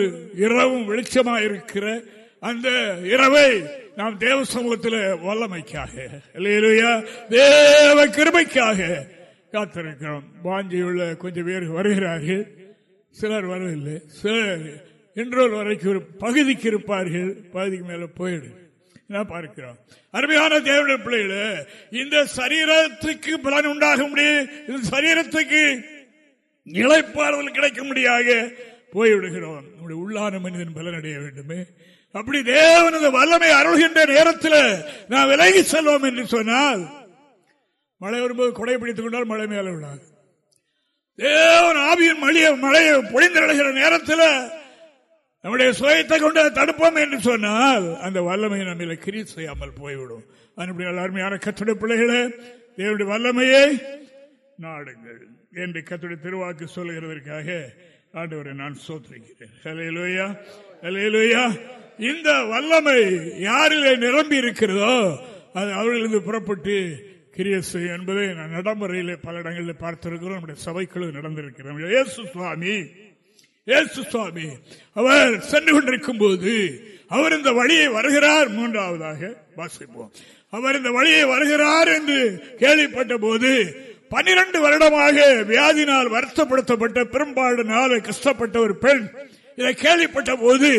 [SPEAKER 2] இரவும் வெளிச்சமாக இருக்கிற அந்த இரவை நாம் தேவ சமூகத்தில் வல்லமைக்காக இல்லையிலா தேவ கிருமைக்காக காத்திருக்கிறோம் வாஞ்சியுள்ள கொஞ்சம் பேர் வருகிறார்கள் சிலர் வரவில்லை சிலர் இன்றோர் வரைக்கும் ஒரு பகுதிக்கு இருப்பார்கள் பகுதிக்கு மேலே போயிடு பார்க்கிறோம் அருமையான தேவடைய பிள்ளைகள இந்த சரீரத்துக்கு பலன் உண்டாக முடியும் இந்த சரீரத்துக்கு இழைப்பாறுதல் கிடைக்க முடியாத போய்விடுகிறோம் நம்முடைய உள்ளான மனிதன் பலனடைய வேண்டுமே அப்படி தேவனது வல்லமை அருள்கின்ற நேரத்தில் நாம் விலகி செல்வோம் என்று சொன்னால் மழை வரும்போது கொடை பிடித்துக் கொண்டால் மழை மேலே விடாது தேவன் ஆவியின் மழையை மழையை பொழிந்தழுகிற நேரத்தில் நம்முடைய சுயத்தை கொண்டு தடுப்போம் என்று சொன்னால் அந்த வல்லமையை நம்ம கிரி செய்யாமல் போய்விடும் அனுப்பிய எல்லாருமே யார கத்துடைய பிள்ளைகளை தேவனுடைய வல்லமையை நாடுங்கள் என்று கத்துடைய திருவாக்கு சொல்லுகிறதற்காக ஆண்டவரை நான் சோத்திருக்கிறேன் இந்த வல்லமை யாரிலே நிரம்பி இருக்கிறதோ அது அவர்களிருந்து புறப்பட்டு கிரியசு என்பதை நான் நடைமுறையில பல இடங்களில் பார்த்திருக்கிறோம் நம்முடைய சபைக்குழு நடந்திருக்கிறோம் இயேசு சுவாமி இயேசு சுவாமி அவர் சென்று கொண்டிருக்கும் போது அவர் இந்த வழியை வருகிறார் மூன்றாவதாக வாசிப்போம் அவர் இந்த வழியை வருகிறார் என்று கேள்விப்பட்ட போது பன்னிரண்டு வருடமாக வியாதினால் வருத்தப்படுத்தப்பட்ட பெரும்பாடு கஷ்டப்பட்ட ஒரு பெண் இதை கேள்விப்பட்ட போது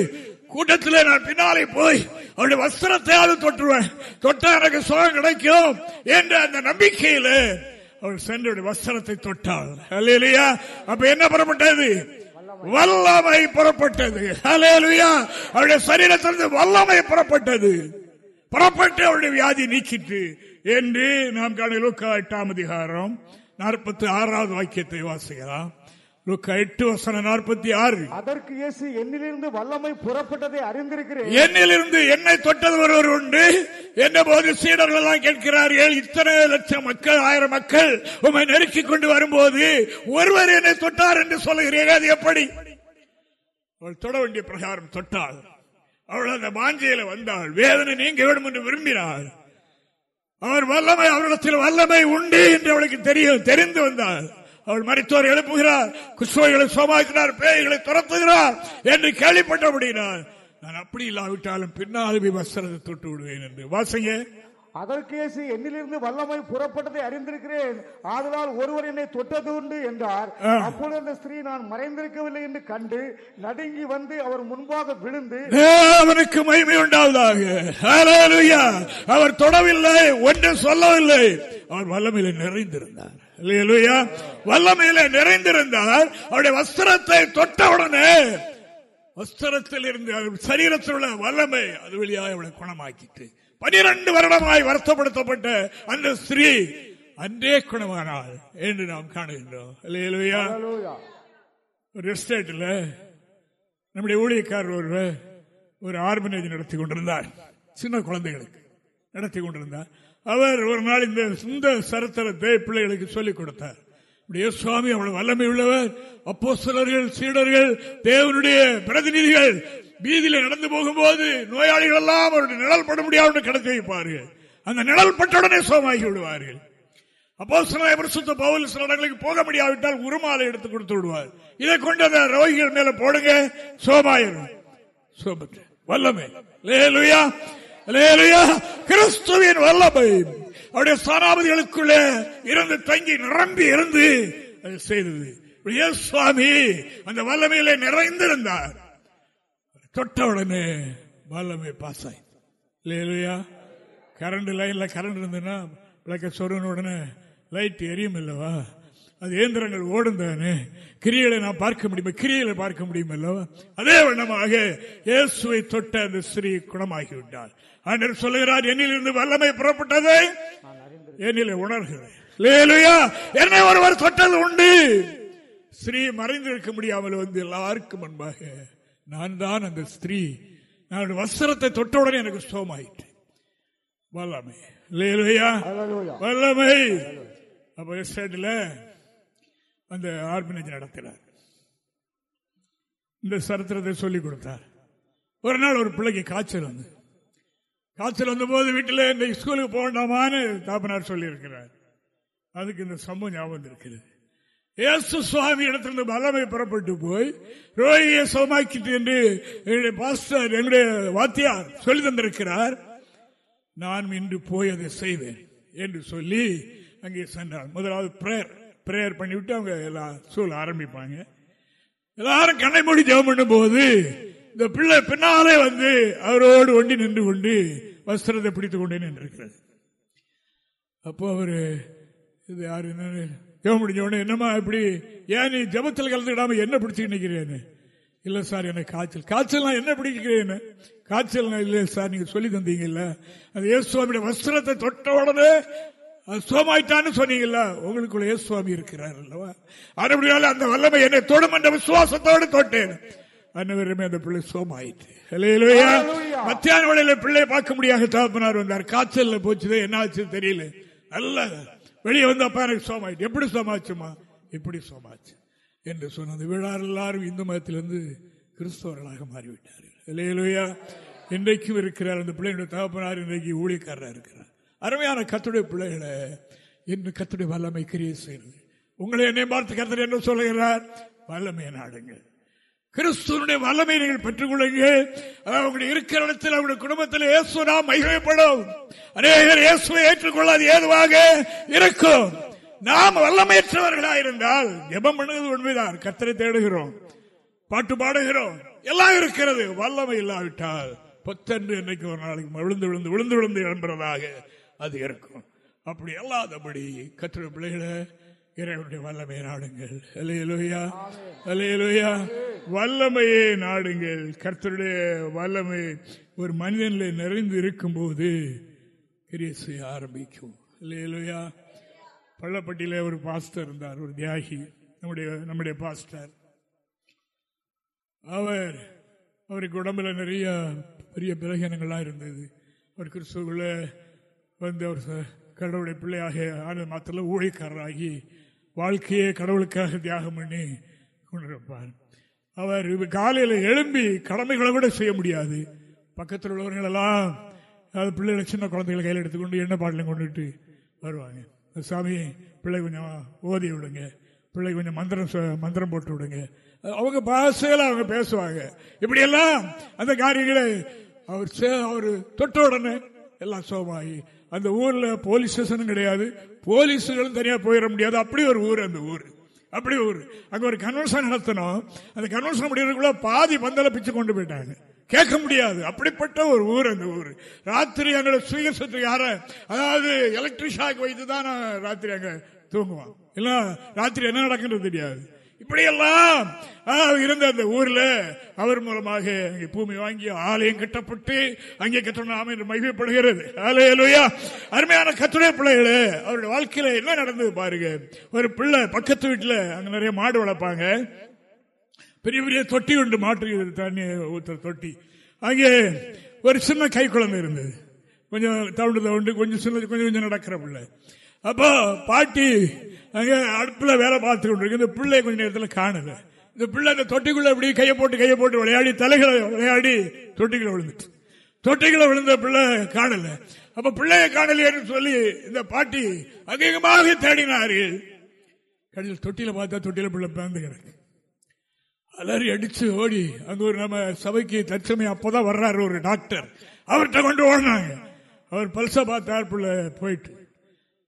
[SPEAKER 2] கூட்டத்தில் நான் பின்னாலே போய் அவருடைய வஸ்திரத்தையாவது தொற்றுவேன் தொட்ட எனக்கு சுகம் கிடைக்கும் என்ற அந்த நம்பிக்கையில அவள் சென்று வஸ்திரத்தை தொட்டாள் இல்லையா அப்ப என்ன புறப்பட்டது வல்லமை புறப்பட்டது அவருடைய சரீரத்திலிருந்து வல்லமை புறப்பட்டது புறப்பட்டு அவருடைய வியாதி நீக்கிட்டு என்று நாம் காண லூக்கா எட்டாம் அதிகாரம் நாற்பத்தி ஆறாவது வாக்கியத்தை வாசிக்கலாம் எட்டு வசனம் நாற்பத்தி ஆறு
[SPEAKER 3] அதற்கு என்னிலிருந்து வல்லமை புறப்பட்டதை அறிந்திருக்கிறேன் என்னிலிருந்து
[SPEAKER 2] என்னை தொட்டது ஒருவர் உண்டு எல்லாம் கேட்கிறார்கள் இத்தனை லட்சம் மக்கள் ஆயிரம் மக்கள் கொண்டு வரும்போது ஒருவர் என்னை தொட்டார் என்று சொல்லுகிறீர்கள் அது எப்படி தொட வேண்டிய பிரகாரம் தொட்டாள் அவள் அந்த மாஞ்சையில வந்தாள் வேதனை நீங்க வேண்டும் என்று விரும்பினாள் அவர் வல்லமை அவரிடத்தில் வல்லமை உண்டு என்று அவளுக்கு தெரியும் தெரிந்து வந்தார் அவள் மருத்துவர் எழுப்புகிறார் குஷ்போய்களை சோமாக்கிறார் பேய்களை துரத்துகிறார் என்று முடியினார் நான் அப்படி இல்லாவிட்டாலும் பின்னால் வஸ்திரத்தை தொட்டு விடுவேன் என்று வாசிங்க அதற்கேசி என்னிலிருந்து வல்லமை புறப்பட்டதை அறிந்திருக்கிறேன்
[SPEAKER 3] ஆதலால் ஒருவர் என்னை தொட்டது உண்டு என்றார் அப்பொழுது அந்த ஸ்திரீ நான் மறைந்திருக்கவில்லை என்று கண்டு நடுங்கி வந்து அவர் முன்பாக விழுந்து
[SPEAKER 2] அவனுக்கு மகிமை உண்டாவதாக அவர் தொடவில்லை ஒன்று சொல்லவில்லை அவர் வல்லமையில நிறைந்திருந்தார் வல்லமையில நிறைந்திருந்தார் அவருடைய வஸ்திரத்தை தொட்டவுடனே வஸ்திரத்தில் இருந்து சரீரத்தில் உள்ள வல்லமை அது வழியாக அவளை குணமாக்கிட்டு பனிரெண்டு வருடமாய் வருத்தப்படுத்தப்பட்ட அந்த ஸ்ரீ அன்றே குணமானாள் என்று நாம் காணுகின்றோம் இல்லையா ஒரு எஸ்டேட்ல நம்முடைய ஊழியக்காரர் ஒருவர் ஒரு ஆர்மனேஜ் நடத்தி கொண்டிருந்தார் சின்ன குழந்தைகளுக்கு நடத்தி கொண்டிருந்தார் அவர் ஒரு நாள் இந்த சுந்த சரித்திரத்தை பிள்ளைகளுக்கு சொல்லிக் கொடுத்தார் நம்முடைய சுவாமி அவ்வளவு வல்லமை உள்ளவர் அப்போ சிலர்கள் சீடர்கள் தேவனுடைய பிரதிநிதிகள் வீதியில நடந்து போகும்போது நோயாளிகள் எல்லாம் அவருடைய நிழல் பட முடியாது கடத்தி வைப்பார்கள் அந்த நிழல் பட்டவுடனே சுகமாகி விடுவார்கள் அப்போ சில பிரசுத்த பவுல் சில இடங்களுக்கு போக முடியாவிட்டால் உருமாலை எடுத்து கொடுத்து விடுவார் இதை கொண்டு அந்த ரோகிகள் மேல போடுங்க சோமாயிரும் வல்லமை கிறிஸ்துவின் வல்லமை அவருடைய சாராபதிகளுக்குள்ளே இருந்து தங்கி நிரம்பி இருந்து செய்தது சுவாமி அந்த வல்லமையிலே நிறைந்திருந்தார் தொட்ட உடனே வல்லமை பாஸ் ஆயிடுச்சு இல்லையா கரண்ட் லைன்ல கரண்ட் இருந்ததுன்னா விளக்க சொருன உடனே லைட் எரியும் இல்லவா அது இயந்திரங்கள் ஓடும் தானே கிரியலை நான் பார்க்க முடியுமா கிரியலை பார்க்க முடியும் அல்லவா அதே வண்ணமாக இயேசுவை தொட்ட அந்த ஸ்ரீ குணமாகிவிட்டார் ஆண்டர் சொல்லுகிறார் என்னிலிருந்து வல்லமை புறப்பட்டது என்னில் உணர்கிறேன் என்னை ஒருவர் தொட்டது உண்டு ஸ்ரீ மறைந்திருக்க முடியாமல் வந்து எல்லாருக்கும் முன்பாக நான் தான் அந்த ஸ்திரீ நான் வஸ்திரத்தை தொட்டவுடனே எனக்கு சோமாயிட்டு வல்லமை வல்லமை அப்ப சைடுல அந்த ஆர்பனேஜ் நடத்தினார் இந்த சரித்திரத்தை சொல்லிக் கொடுத்தார் ஒரு நாள் ஒரு பிள்ளைக்கு காய்ச்சல் வந்து காய்ச்சல் வந்தபோது வீட்டில் இந்த ஸ்கூலுக்கு போக வேண்டாமான்னு தாப்பனார் சொல்லியிருக்கிறார் அதுக்கு இந்த சம்பவம் ஞாபகம் இருக்கிறது இயேசு சுவாமி இடத்திலிருந்து பலமை புறப்பட்டு போய் ரோகியை சுகமாக்கிட்டு என்று என்னுடைய பாஸ்டர் என்னுடைய வாத்தியார் சொல்லி தந்திருக்கிறார் நான் இன்று போய் அதை செய்வேன் என்று சொல்லி அங்கே சென்றார் முதலாவது பிரேயர் பிரேயர் பண்ணிவிட்டு அவங்க எல்லாம் சூழ ஆரம்பிப்பாங்க எல்லாரும் கண்ணை மூடி ஜெபம் பண்ணும் போது இந்த பிள்ளை பின்னாலே வந்து அவரோடு ஒண்டி நின்று கொண்டு வஸ்திரத்தை பிடித்து கொண்டே நின்றிருக்கிறது அப்போ அவரு இது யாரு என்ன ஜெபம் முடிஞ்ச உடனே என்னமா இப்படி ஏன் நீ ஜபத்தில் கலந்துக்கிடாம என்ன பிடிச்சு நினைக்கிறேன் இல்லை சார் எனக்கு காய்ச்சல் காய்ச்சல்னா என்ன பிடிக்கிறேன் காய்ச்சல் இல்லை சார் நீங்கள் சொல்லி தந்தீங்கல்ல அது இயேசுவாமியோட வஸ்திரத்தை தொட்ட உடனே சுகமாயிட்டான்னு சொன்னீங்கல்ல உங்களுக்குள்ளேயே சுவாமி இருக்கிறார் அல்லவா அதுபடியால அந்த வல்லமை என்னை தொடும் என்ற விசுவாசத்தோடு தொட்டேன் அன்னவருமே அந்த பிள்ளை சோமாயிட்டு மத்தியான வேளையில பிள்ளைய பார்க்க முடியாத தகப்பனார் வந்தார் காய்ச்சல்ல போச்சுது என்ன ஆச்சு தெரியல நல்ல வெளியே வந்து அப்பா எனக்கு சோமாயிட்டு எப்படி சோமாச்சுமா எப்படி சோமாச்சு என்று சொன்னது விழார் எல்லாரும் இந்து மதத்திலிருந்து கிறிஸ்தவர்களாக மாறிவிட்டார்கள் இல்லையிலுயா இன்றைக்கும் இருக்கிறார் அந்த பிள்ளையுடைய தகப்பனார் இன்றைக்கு ஊழியக்காரராக இருக்கிறார் அருமையான கத்துடைய பிள்ளைகளை இன்று கத்துடைய வல்லமை கிரியை செய்கிறது உங்களை என்னை பார்த்து கத்தர் என்ன சொல்லுகிறார் வல்லமையை நாடுங்கள் கிறிஸ்துவனுடைய வல்லமை நீங்கள் பெற்றுக்கொள்ளுங்கள் அவங்களுடைய இருக்கிற இடத்தில் அவங்களுடைய குடும்பத்தில் இயேசுனா மகிழப்படும் அநேகர் இயேசுவை ஏற்றுக்கொள்ளாது ஏதுவாக இருக்கும் நாம் வல்லமையற்றவர்களாக இருந்தால் எபம் பண்ணுவது உண்மைதான் கத்தரை தேடுகிறோம் பாட்டு பாடுகிறோம் எல்லாம் இருக்கிறது வல்லமை இல்லாவிட்டால் பத்தன்று என்னைக்கு ஒரு நாளைக்கு விழுந்து விழுந்து விழுந்து விழுந்து எழும்புறதாக அது இருக்கும் அப்படி அல்லாதபடி கற்று பிள்ளைகளை இறைவனுடைய வல்லமையை நாடுங்கள் அலையலுயா அலையலுயா வல்லமையை நாடுங்கள் கர்த்தருடைய வல்லமை ஒரு மனிதனில் நிறைந்து இருக்கும்போது போது ஆரம்பிக்கும் இல்லையிலுயா பள்ளப்பட்டியில் ஒரு பாஸ்டர் இருந்தார் ஒரு தியாகி நம்முடைய நம்முடைய பாஸ்டர் அவர் அவருக்கு உடம்புல நிறைய பெரிய பிரகனங்கள்லாம் இருந்தது அவர் கிறிஸ்துக்குள்ள வந்து அவர் கடவுளுடைய பிள்ளையாக ஆனால் மாத்திரம் ஊழியக்காரராகி வாழ்க்கையை கடவுளுக்காக தியாகம் பண்ணி கொண்டிருப்பார் அவர் காலையில் எழும்பி கடமைகளை கூட செய்ய முடியாது பக்கத்தில் உள்ளவர்களெல்லாம் அது பிள்ளைகளை சின்ன குழந்தைகளை கையில் எடுத்துக்கொண்டு என்ன பாடலையும் கொண்டுட்டு வருவாங்க சாமி பிள்ளை கொஞ்சம் ஓதி விடுங்க பிள்ளை கொஞ்சம் மந்திரம் மந்திரம் போட்டு விடுங்க அவங்க பாசையில் அவங்க பேசுவாங்க இப்படியெல்லாம் அந்த காரியங்களை அவர் அவர் தொட்ட உடனே எல்லாம் சோமாயி அந்த ஊர்ல போலீஸ் ஸ்டேஷனும் கிடையாது போலீஸ்களும் தனியா போயிட முடியாது அப்படி ஒரு ஊர் அந்த ஊர் அப்படி ஊர் அங்க ஒரு கன்வென்ஷன் நடத்தணும் அந்த கன்வென்ஷன் முடியறதுக்குள்ள பாதி பந்தல பிச்சு கொண்டு போயிட்டாங்க கேட்க முடியாது அப்படிப்பட்ட ஒரு ஊர் அந்த ஊர் ராத்திரி சுய சுயசத்துக்கு யார அதாவது எலக்ட்ரிஷாக்கு வைத்துதான் வைத்து தான் ராத்திரி அங்க தூங்குவான் இல்லை ராத்திரி என்ன நடக்குன்றது தெரியாது இப்படியெல்லாம் இருந்த அந்த ஊர்ல அவர் மூலமாக பூமி வாங்கி ஆலயம் கட்டப்பட்டு அங்கே கட்டணம் என்று மகிழ்ப்படுகிறது ஆலயலுயா அருமையான கத்துடைய பிள்ளைகளே அவருடைய வாழ்க்கையில என்ன நடந்தது பாருங்க ஒரு பிள்ளை பக்கத்து வீட்டுல அங்க நிறைய மாடு வளர்ப்பாங்க பெரிய பெரிய தொட்டி உண்டு மாற்று தண்ணி ஊத்துற தொட்டி அங்கே ஒரு சின்ன கை குழந்தை இருந்தது கொஞ்சம் தவுண்டு தவுண்டு கொஞ்சம் சின்ன கொஞ்சம் கொஞ்சம் நடக்கிற பிள்ளை அப்போ பாட்டி அங்கே அடுப்பில் வேலை பார்த்துட்டு கொண்டிருக்கு இந்த பிள்ளை கொஞ்ச நேரத்தில் காணல இந்த பிள்ளை அந்த தொட்டிக்குள்ள அப்படி கையை போட்டு கையை போட்டு விளையாடி தலைகளை விளையாடி தொட்டிக்குள்ள விழுந்துட்டு தொட்டிக்குள்ள விழுந்த பிள்ளை காணல அப்ப பிள்ளைய காணலையேன்னு சொல்லி இந்த பாட்டி அதிகமாக தேடினார்கள் கடையில் தொட்டியில பார்த்தா தொட்டியில பிள்ளை பிறந்து கிடக்கு அலறி அடிச்சு ஓடி அங்க ஒரு நம்ம சபைக்கு தற்சமயம் அப்பதான் வர்றாரு ஒரு டாக்டர் அவர்கிட்ட கொண்டு ஓடினாங்க அவர் பல்ச பார்த்தார் பிள்ளை போயிட்டு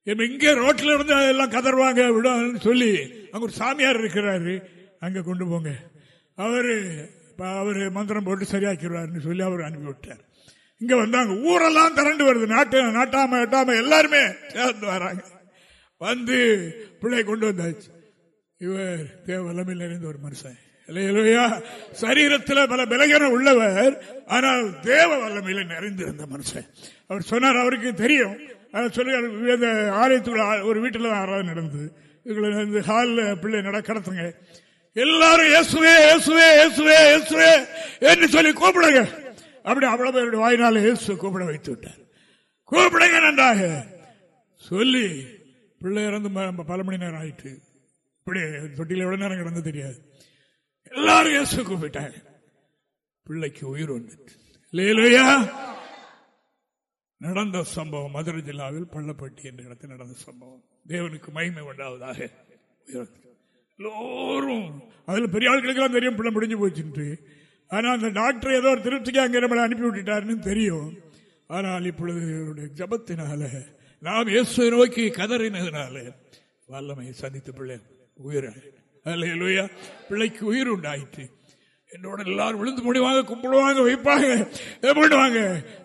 [SPEAKER 2] இங்கே ரோட்ல இருந்து அதெல்லாம் கதர்வாங்க விடும் சொல்லி அங்க ஒரு சாமியார் இருக்கிறாரு அங்க கொண்டு போங்க அவரு அவர் மந்திரம் போட்டு சரியாக்கிடுவாருன்னு சொல்லி அவர் அனுப்பிவிட்டார் இங்க வந்தாங்க ஊரெல்லாம் திரண்டு வருது நாட்டு நாட்டாம எட்டாம எல்லாருமே சேர்ந்து வராங்க வந்து பிள்ளை கொண்டு வந்தாச்சு இவர் தேவலமில் நிறைந்த ஒரு மனுஷன் இல்லையா சரீரத்தில் பல விலகன உள்ளவர் ஆனால் தேவ வல்லமையில நிறைந்திருந்த மனுஷன் அவர் சொன்னார் அவருக்கு தெரியும் சொல்லி அந்த ஆலயத்துக்குள்ள ஒரு வீட்டில் தான் ஆராதனை நடந்தது இவங்களை இந்த ஹாலில் பிள்ளை நட கடத்துங்க எல்லாரும் இயேசுவே இயேசுவே இயேசுவே இயேசுவே என்று சொல்லி கூப்பிடுங்க அப்படி அவ்வளவு பேருடைய வாயினால் இயேசு கூப்பிட வைத்து விட்டார் கூப்பிடுங்க நன்றாக சொல்லி பிள்ளை இறந்து பல மணி நேரம் ஆயிட்டு இப்படி தொட்டியில் எவ்வளவு நேரம் கிடந்து தெரியாது எல்லாரும் இயேசு கூப்பிட்டாங்க பிள்ளைக்கு உயிர் வந்துட்டு இல்லையா நடந்த சம்பவம் மதுரை ஜில்லாவில் பள்ளப்பட்டி என்ற இடத்தில் நடந்த சம்பவம் தேவனுக்கு மகிமை உண்டாவதாக எல்லோரும் அதில் பெரிய ஆட்களுக்கெல்லாம் தெரியும் பிள்ளை முடிஞ்சு போச்சுட்டு ஆனால் அந்த டாக்டர் ஏதோ ஒரு திருட்டுக்கு அங்கே நம்மளை அனுப்பி விட்டுட்டாருன்னு தெரியும் ஆனால் இப்பொழுது ஜபத்தினால நாம் இயேசுவை நோக்கி கதறினதுனால வல்லமையை சந்தித்த பிள்ளை உயிர் அல்லையா பிள்ளைக்கு உயிர் உண்டாயிட்டு என்னோட எல்லாரும் விழுந்து முடிவாங்க கும்பிடுவாங்க வைப்பாங்க பண்ணுவாங்க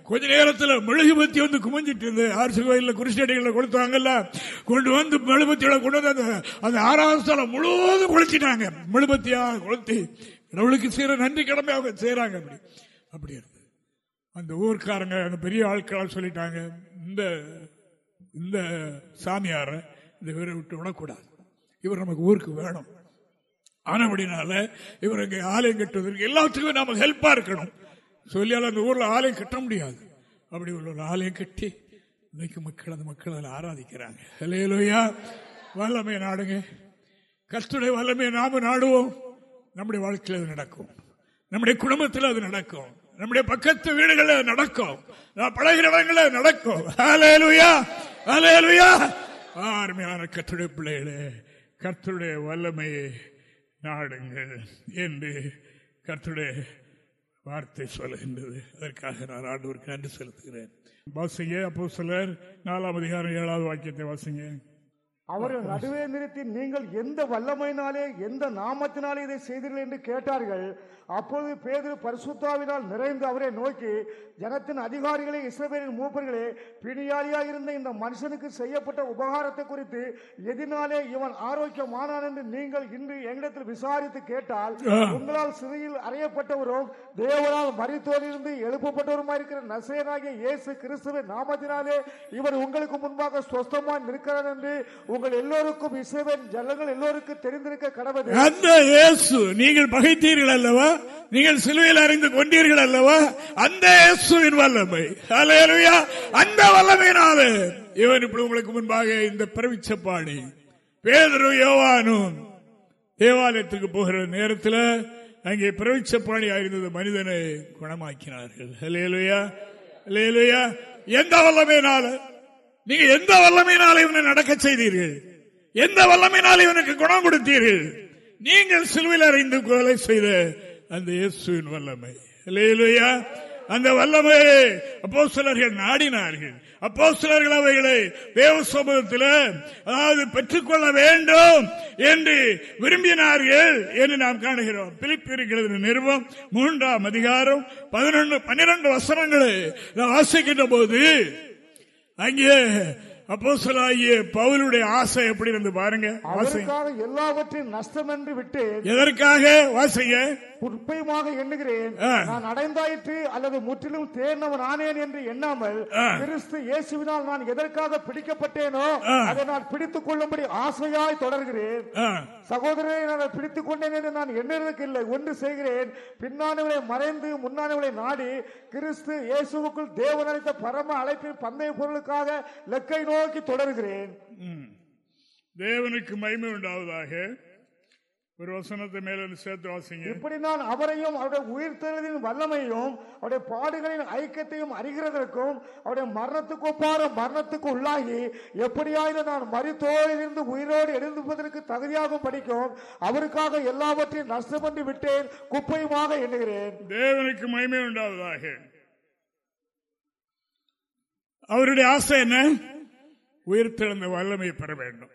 [SPEAKER 2] கொஞ்ச நேரத்தில் மெழுகுபத்தி வந்து குமிஞ்சிட்டு இருந்து அரசு கோயில் குருஷடிகளில் கொடுத்தாங்கல்ல கொண்டு வந்து மெழுபத்தியோட கொண்டு வந்து அந்த அந்த ஆராதனை முழுவதும் குளிச்சிட்டாங்க மெழுபத்தியா கொளுத்தி கடவுளுக்கு சீர நன்றி கடமை அவங்க செய்கிறாங்க அப்படி அப்படி இருக்கு அந்த ஊர்க்காரங்க அந்த பெரிய ஆட்களால் சொல்லிட்டாங்க இந்த இந்த சாமியாரை இந்த வீரை விட்டு விடக்கூடாது இவர் நமக்கு ஊருக்கு வேணும் ஆனபடினால இவருக்கு ஆலயம் கட்டுவதற்கு எல்லாத்துக்கும் நாம ஹெல்ப்பா இருக்கணும் சொல்லியால் அந்த ஊர்ல ஆலயம் கட்ட முடியாது அப்படி ஒரு ஆலயம் கட்டி இன்னைக்கு மக்கள் அந்த மக்கள் அதில் ஆராதிக்கிறாங்க ஹலேலோயா வல்லமையை நாடுங்க கத்துடைய வல்லமையை நாம நாடுவோம் நம்முடைய வாழ்க்கையில் அது நடக்கும் நம்முடைய குடும்பத்தில் அது நடக்கும் நம்முடைய பக்கத்து வீடுகளில் நடக்கும் பழகிற இடங்களில் நடக்கும் ஆர்மையான கத்துடைய பிள்ளைகளே கத்துடைய வல்லமையை நாடுங்கள் என்று கர்த்துடைய வார்த்தை சொல்கின்றது அதற்காக நான் ஆண்டவருக்கு நன்றி செலுத்துகிறேன் வாசிங்க அப்போ சிலர் நாலாம் அதிகாரம் ஏழாவது வாக்கியத்தை வாசிங்க அவர்கள்
[SPEAKER 3] நடுவே நிறுத்தி நீங்கள் எந்த வல்லமையினாலே எந்த நாமத்தினாலே இதை செய்தீர்கள் என்று கேட்டார்கள் அப்பொழுது பேதர் பரிசுத்தாவினால் நிறைந்து அவரை நோக்கி ஜனத்தின் அதிகாரிகளே இஸ்ரவேலின் மூப்பர்களே பிணியாளியாக இருந்த இந்த மனுஷனுக்கு செய்யப்பட்ட உபகாரத்தை குறித்து எதினாலே இவன் ஆரோக்கியமானான் என்று நீங்கள் இன்று எங்களிடத்தில் விசாரித்து கேட்டால் உங்களால் சிறையில் அறையப்பட்டவரும் தேவனால் மறித்தோரிலிருந்து எழுப்பப்பட்டவருமா இருக்கிற நசேனாகிய இயேசு கிறிஸ்துவ நாமத்தினாலே இவர் உங்களுக்கு முன்பாக சொஸ்தமாக நிற்கிறார் என்று உங்கள் எல்லோருக்கும் இசைவன் ஜனங்கள் எல்லோருக்கும் தெரிந்திருக்க கடவுள்
[SPEAKER 2] நீங்கள் பகைத்தீர்கள் அல்லவா நீங்கள் சிலுவையில் அறிந்து கொண்டீர்கள் அல்லவா அந்த வல்லமை அந்த வல்லமையினாலே இவன் இப்படி உங்களுக்கு முன்பாக இந்த பிரவிச்சப்பாடி பேதரு யோவானும் தேவாலயத்துக்கு போகிற நேரத்தில் அங்கே பிரவிச்சப்பாடியாக இருந்தது மனிதனை குணமாக்கினார்கள் அலையலுயா அலையலுயா எந்த வல்லமையினால நீங்க எந்த வல்லமையினால இவனை நடக்க செய்தீர்கள் எந்த வல்லமையினால இவனுக்கு குணம் கொடுத்தீர்கள் நீங்கள் சிலுவையில் அறிந்து கொலை செய்த அந்த இயேசுவின் வல்லமை இல்லையா அந்த வல்லமையை அப்போ சிலர்கள் நாடினார்கள் அப்போ சிலர்கள் அவைகளை தேவ சமூகத்தில் அதாவது பெற்றுக்கொள்ள வேண்டும் என்று விரும்பினார்கள் என்று நாம் காணுகிறோம் பிலிப்பு இருக்கிறது நிறுவம் மூன்றாம் அதிகாரம் பதினொன்று பன்னிரண்டு வசனங்களை நான் வாசிக்கின்ற போது அங்கே அப்போசலாகிய பவுலுடைய ஆசை எப்படி இருந்து பாருங்க
[SPEAKER 3] எல்லாவற்றையும் நஷ்டம் என்று விட்டு எதற்காக வாசிங்க குப்பையுமாக எண்ணுகிறேன் நான் அடைந்தாயிற்று அல்லது முற்றிலும் தேர்ந்தவன் ஆனேன் என்று எண்ணாமல் கிறிஸ்து இயேசுவினால் நான் எதற்காக பிடிக்கப்பட்டேனோ அதை நான் பிடித்துக் கொள்ளும்படி ஆசையாய் தொடர்கிறேன் சகோதரரை நான் பிடித்துக் கொண்டேன் என்று நான் எண்ணுறதுக்கு இல்லை ஒன்று செய்கிறேன் பின்னானவளை மறைந்து முன்னானவளை நாடி கிறிஸ்து இயேசுவுக்குள் தேவன் அளித்த பரம அழைப்பின் பந்தய பொருளுக்காக லெக்கை நோக்கி தொடர்கிறேன்
[SPEAKER 2] தேவனுக்கு மைமை உண்டாவதாக ஒரு வசனத்தை மேல சேர்த்து வாசிங்க இப்படி
[SPEAKER 3] நான் அவரையும் அவருடைய உயிர் உயிர்த்தெழுதின் வல்லமையும் அவருடைய பாடுகளின் ஐக்கியத்தையும் அறிகிறதற்கும் அவருடைய மரணத்துக்கு ஒப்பார மரணத்துக்கு உள்ளாகி எப்படியாயிலும் நான் மறித்தோரிலிருந்து உயிரோடு எழுந்துவதற்கு தகுதியாக படிக்கும் அவருக்காக எல்லாவற்றையும் நஷ்டம் விட்டேன்
[SPEAKER 2] குப்பையுமாக எண்ணுகிறேன் தேவனுக்கு மயமே உண்டாவதாக அவருடைய ஆசை என்ன உயிர் திறந்த வல்லமை பெற வேண்டும்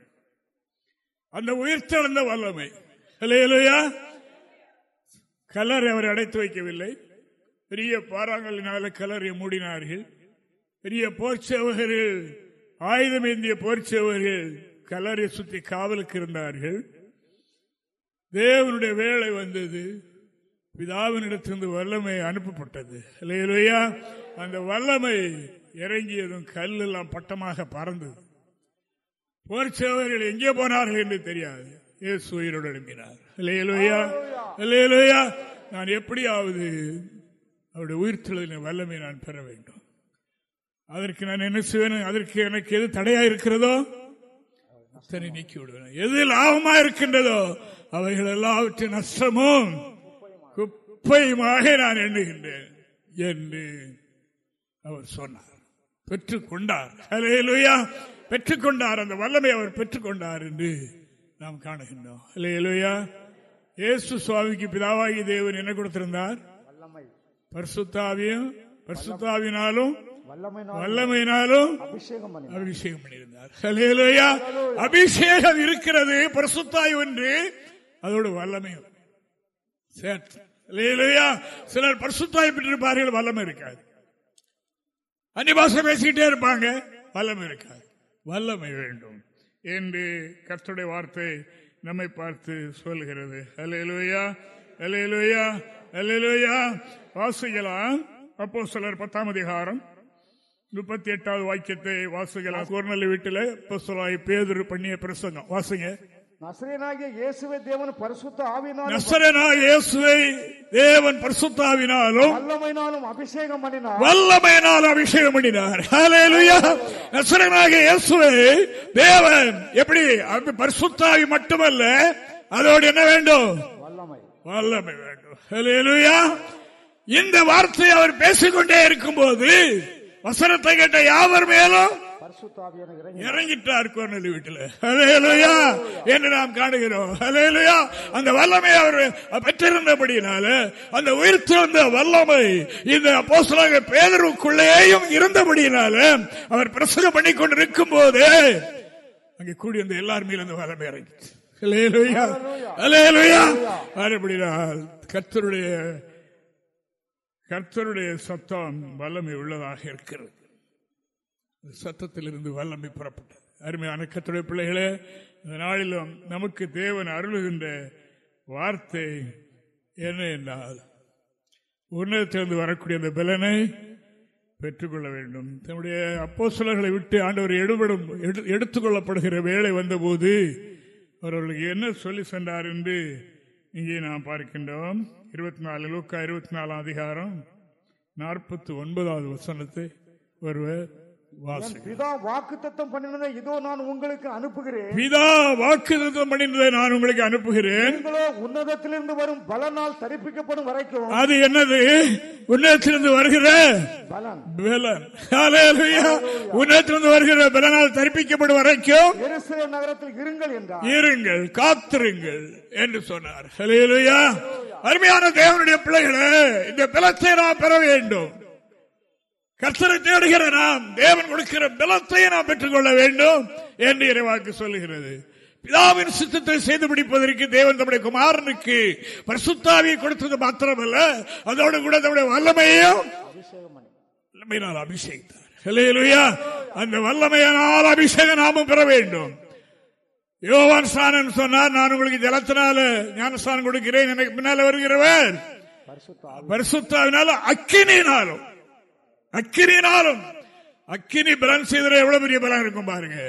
[SPEAKER 2] அந்த திறந்த வல்லமை கலர் அவர் அடைத்து வைக்கவில்லை பெரிய பாறாங்கலினால கலரை மூடினார்கள் பெரிய போர்ச்சவர்கள் ஆயுதம் ஏந்திய போர்ச்சவர்கள் கலரை சுற்றி காவலுக்கு இருந்தார்கள் தேவனுடைய வேலை வந்தது பிதாவினிடத்திலிருந்து வல்லமை அனுப்பப்பட்டது இல்லையா அந்த வல்லமை இறங்கியதும் கல் எல்லாம் பட்டமாக பறந்தது போர்ச்சவர்கள் எங்கே போனார்கள் என்று தெரியாது இயேசு உயிரோடு எழுப்பினார் நான் எப்படியாவது அவருடைய உயிர்த்தெழுதின வல்லமை நான் பெற வேண்டும் அதற்கு நான் என்ன செய்வேன் அதற்கு எனக்கு எது தடையா இருக்கிறதோ அத்தனை நீக்கி விடுவேன் எது லாபமா இருக்கின்றதோ அவைகள் எல்லாவற்றின் நஷ்டமும் குப்பையுமாக நான் எண்ணுகின்றேன் என்று அவர் சொன்னார் பெற்றுக்கொண்டார் பெற்றுக் பெற்றுக்கொண்டார் அந்த வல்லமை அவர் பெற்றுக்கொண்டார் என்று நாம் காணுகின்றோம் இல்லை இயேசு சுவாமிக்கு பிதாவாகி தேவன் என்ன கொடுத்திருந்தார் பரிசுத்தாவியும் பரிசுத்தாவினாலும்
[SPEAKER 3] வல்லமையினாலும்
[SPEAKER 2] அபிஷேகம் பண்ணியிருந்தார் அபிஷேகம் இருக்கிறது பரிசுத்தாய் ஒன்று அதோடு வல்லமையும் சிலர் பரிசுத்தாய் பெற்றிருப்பார்கள் வல்லமை இருக்காது அந்நிய பேசிக்கிட்டே இருப்பாங்க வல்லமை இருக்காது வல்லமை வேண்டும் என்று கர்த்தருடைய வார்த்தை நம்மை பார்த்து சொல்கிறது அலையலுயா அலையலுயா அலையலுயா வாசுகலாம் அப்போ சிலர் பத்தாம் அதிகாரம் முப்பத்தி எட்டாவது வாக்கியத்தை வாசுகலாம் கோர்நல் வீட்டில் இப்போ பேதர் பண்ணிய பிரசங்கம் வாசுங்க
[SPEAKER 3] நசரேனாகிய இயேசுவை தேவன் பரிசுத்த ஆவினால் நசரேனாக இயேசுவை
[SPEAKER 2] தேவன் பரிசுத்த ஆவினாலும்
[SPEAKER 3] வல்லமையினாலும் அபிஷேகம் பண்ணினார் வல்லமையினால் அபிஷேகம்
[SPEAKER 2] பண்ணினார் ஹalleluya நசரேனாகிய இயேசுவை தேவன் எப்படி பரிசுத்த ஆவி மட்டுமல்ல அதோடு என்ன வேண்டும் வல்லமை வல்லமை வேண்டும் ஹalleluya இந்த வார்த்தையை அவர் பேசிக்கொண்டே இருக்கும்போது வசனத்தை கேட்ட யாவர் மேலும் இறங்கிட்டார் கோர்நெல் வீட்டில் என்று நாம் காணுகிறோம் அந்த வல்லமை அவர் பெற்றிருந்தபடியினால அந்த உயிர் திறந்த வல்லமை இந்த அப்போசலாக பேதருக்குள்ளேயும் இருந்தபடியினால அவர் பிரசங்கம் பண்ணி கொண்டிருக்கும் போது அங்கே கூடியிருந்த அந்த எல்லார் மேலும் அந்த வல்லமை இறங்கிச்சு அலையலையா கர்த்தருடைய கர்த்தருடைய சத்தம் வல்லமை உள்ளதாக இருக்கிறது சத்தத்திலிருந்து வல்லமை புறப்பட்டது அருமையான கத்துடைய பிள்ளைகளே இந்த நாளிலும் நமக்கு தேவன் அருளுகின்ற வார்த்தை என்ன என்றால் உன்னதத்திலிருந்து வரக்கூடிய அந்த பலனை பெற்றுக்கொள்ள வேண்டும் தன்னுடைய அப்போ சிலர்களை விட்டு ஆண்டவர் எடுபடும் எடுத்துக்கொள்ளப்படுகிற வேலை வந்தபோது அவர்களுக்கு என்ன சொல்லி சென்றார் என்று இங்கே நாம் பார்க்கின்றோம் இருபத்தி நாலு லூக்கா இருபத்தி நாலாம் அதிகாரம் நாற்பத்தி ஒன்பதாவது வசனத்தை ஒருவர் பிதா
[SPEAKER 3] வாக்குத்தத்தம் இதோ நான் உங்களுக்கு அனுப்புகிறேன் பிதா
[SPEAKER 2] வாக்குத்தத்தம் பண்ணினதை நான் உங்களுக்கு அனுப்புகிறேன்
[SPEAKER 3] உன்னதத்திலிருந்து வரும் பலனால் தரிப்பிக்கப்படும் வரைக்கும்
[SPEAKER 2] அது என்னது உன்னதத்திலிருந்து வருகிற பலன் உன்னதத்திலிருந்து வருகிற பலனால் தரிப்பிக்கப்படும் வரைக்கும்
[SPEAKER 3] நகரத்தில் இருங்கள்
[SPEAKER 2] என்றார் இருங்கள் காத்திருங்கள் என்று சொன்னார் அருமையான தேவனுடைய பிள்ளைகளே இந்த பலத்தை நான் பெற வேண்டும் கர்த்தரை தேடுகிற நாம் தேவன் கொடுக்கிற பலத்தை நாம் பெற்றுக்கொள்ள வேண்டும் என்று இறைவாக்கு சொல்லுகிறது பிதாவின் சித்தத்தை செய்து பிடிப்பதற்கு தேவன் தம்முடைய குமாரனுக்கு பரிசுத்தாவியை கொடுத்தது மாத்திரமல்ல அதோடு கூட தம்முடைய வல்லமையும் அபிஷேகித்தார் அந்த வல்லமையினால் அபிஷேகம் நாமும் பெற வேண்டும் யோவான் ஸ்தானம் சொன்னார் நான் உங்களுக்கு ஜலத்தினால ஞானஸ்தானம் கொடுக்கிறேன் எனக்கு பின்னால வருகிறவர் பரிசுத்தாவினாலும் அக்கினாலும் அக்கினாலும் அக்கினி பலன் செய்தது எவ்வளவு பெரிய பலன் இருக்கும் பாருங்க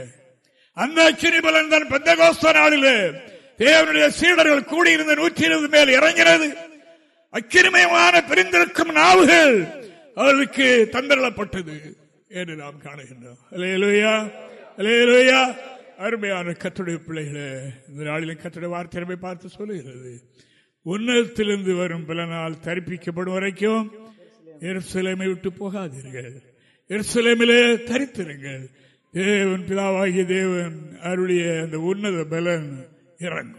[SPEAKER 2] அந்த அக்கினி பலன் தான் பெந்தகோஸ்த நாளில் தேவனுடைய சீடர்கள் கூடியிருந்த நூற்றி இருபது மேல் இறங்கிறது அக்கிரிமயமான பிரிந்திருக்கும் நாவுகள் அவர்களுக்கு தந்தரப்பட்டது என்று நாம் காணுகின்றோம் அருமையான கத்துடைய பிள்ளைகளே இந்த நாளிலும் கத்துடைய வார்த்தை பார்த்து சொல்லுகிறது உன்னதத்திலிருந்து வரும் பலனால் தரிப்பிக்கப்படும் வரைக்கும் எருசலேமை விட்டு போகாதீர்கள் எருசலேமிலே தரித்திருங்கள் தேவன் பிதாவாகிய தேவன் அவருடைய அந்த உன்னத பலன் இறங்கும்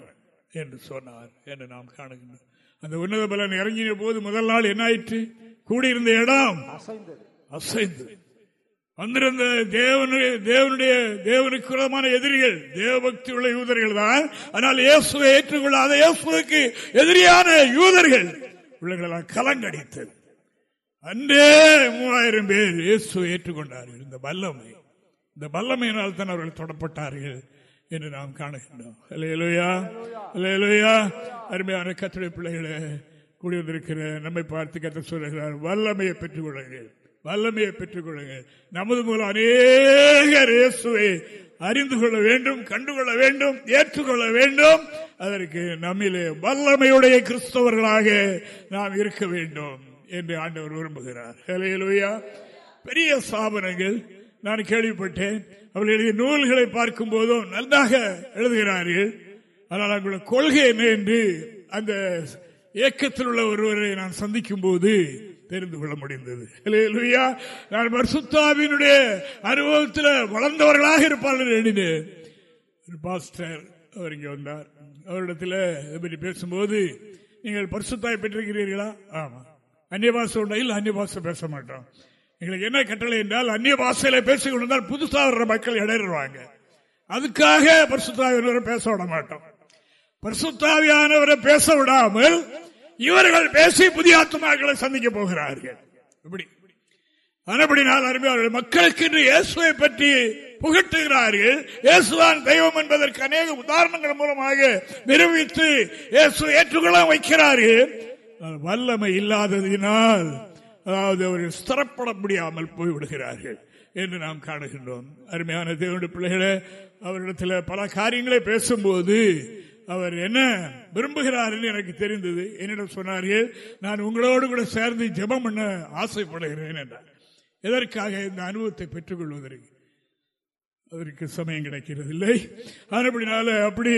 [SPEAKER 2] என்று சொன்னார் என்று நாம் காணுகின்றோம் அந்த உன்னத பலன் இறங்கிய போது முதல் நாள் என்ன ஆயிற்று கூடியிருந்த இடம் அசைந்து வந்திருந்த தேவனுடைய தேவனுடைய தேவனுக்குள்ளமான எதிரிகள் தேவபக்தி உள்ள யூதர்கள் தான் ஆனால் இயேசுவை ஏற்றுக்கொள்ளாத இயேசுக்கு எதிரியான யூதர்கள் உள்ளங்களெல்லாம் கலங்கடித்தது அன்றே மூவாயிரம் பேர் இயேசு ஏற்றுக்கொண்டார்கள் இந்த வல்லமை இந்த வல்லமையினால் தான் அவர்கள் தொடப்பட்டார்கள் என்று நாம் காணுகின்றோம் இல்லையலுயா இல்லையலுயா அருமையான கத்துடைய பிள்ளைகளை கூடி வந்திருக்கிற நம்மை பார்த்து கத்த சொல்லுகிறார் வல்லமையை பெற்றுக் கொள்ளுங்கள் வல்லமையை பெற்றுக் கொள்ளுங்கள் நமது மூலம் அநேகர் இயேசுவை அறிந்து கொள்ள வேண்டும் கண்டுகொள்ள வேண்டும் ஏற்றுக்கொள்ள வேண்டும் அதற்கு நம்மிலே வல்லமையுடைய கிறிஸ்தவர்களாக நாம் இருக்க வேண்டும் என்று ஆண்டவர் விரும்புகிறார் ஹலையலுயா பெரிய ஸ்தாபனங்கள் நான் கேள்விப்பட்டேன் அவர்கள் எழுதிய நூல்களை பார்க்கும் போதும் நன்றாக எழுதுகிறார்கள் ஆனால் அவங்களுடைய கொள்கை என்ன என்று அந்த இயக்கத்தில் உள்ள ஒருவரை நான் சந்திக்கும் போது தெரிந்து கொள்ள முடிந்தது இல்லையா நான் மர்சுத்தாவினுடைய அனுபவத்தில் வளர்ந்தவர்களாக இருப்பார்கள் எழுதினேன் பாஸ்டர் அவர் இங்கே வந்தார் அவரிடத்தில் பற்றி பேசும்போது நீங்கள் பரிசுத்தாய் பெற்றிருக்கிறீர்களா ஆமாம் அந்நிய பாஷை உண்டையில் அந்நிய பாஷை பேச மாட்டோம் எங்களுக்கு என்ன கட்டளை என்றால் அந்நிய பாஷையில கொண்டிருந்தால் புதுசாக வர்ற மக்கள் இடையிடுவாங்க அதுக்காக பரிசுத்தாவியானவரை பேச விட மாட்டோம் பரிசுத்தாவியானவரை பேச விடாமல் இவர்கள் பேசி புதிய ஆத்மாக்களை சந்திக்க போகிறார்கள் இப்படி அதனபடினால் அருமையாளர்கள் மக்களுக்கு இன்று இயேசுவை பற்றி புகட்டுகிறார்கள் இயேசுதான் தெய்வம் என்பதற்கு அநேக உதாரணங்கள் மூலமாக நிரூபித்து இயேசு ஏற்றுக்கொள்ள வைக்கிறார்கள் வல்லமை இல்லாததினால் அதாவது அவர்கள் ஸ்திரப்பட முடியாமல் போய்விடுகிறார்கள் என்று நாம் காணுகின்றோம் அருமையான தேவனுடைய பிள்ளைகளை அவரிடத்தில் பல காரியங்களை பேசும்போது அவர் என்ன விரும்புகிறார் என்று எனக்கு தெரிந்தது என்னிடம் சொன்னார்கள் நான் உங்களோடு கூட சேர்ந்து ஜெபம் பண்ண ஆசைப்படுகிறேன் என்றார் எதற்காக இந்த அனுபவத்தை பெற்றுக்கொள்வதற்கு அதற்கு சமயம் கிடைக்கிறதில்லை அப்படினால அப்படி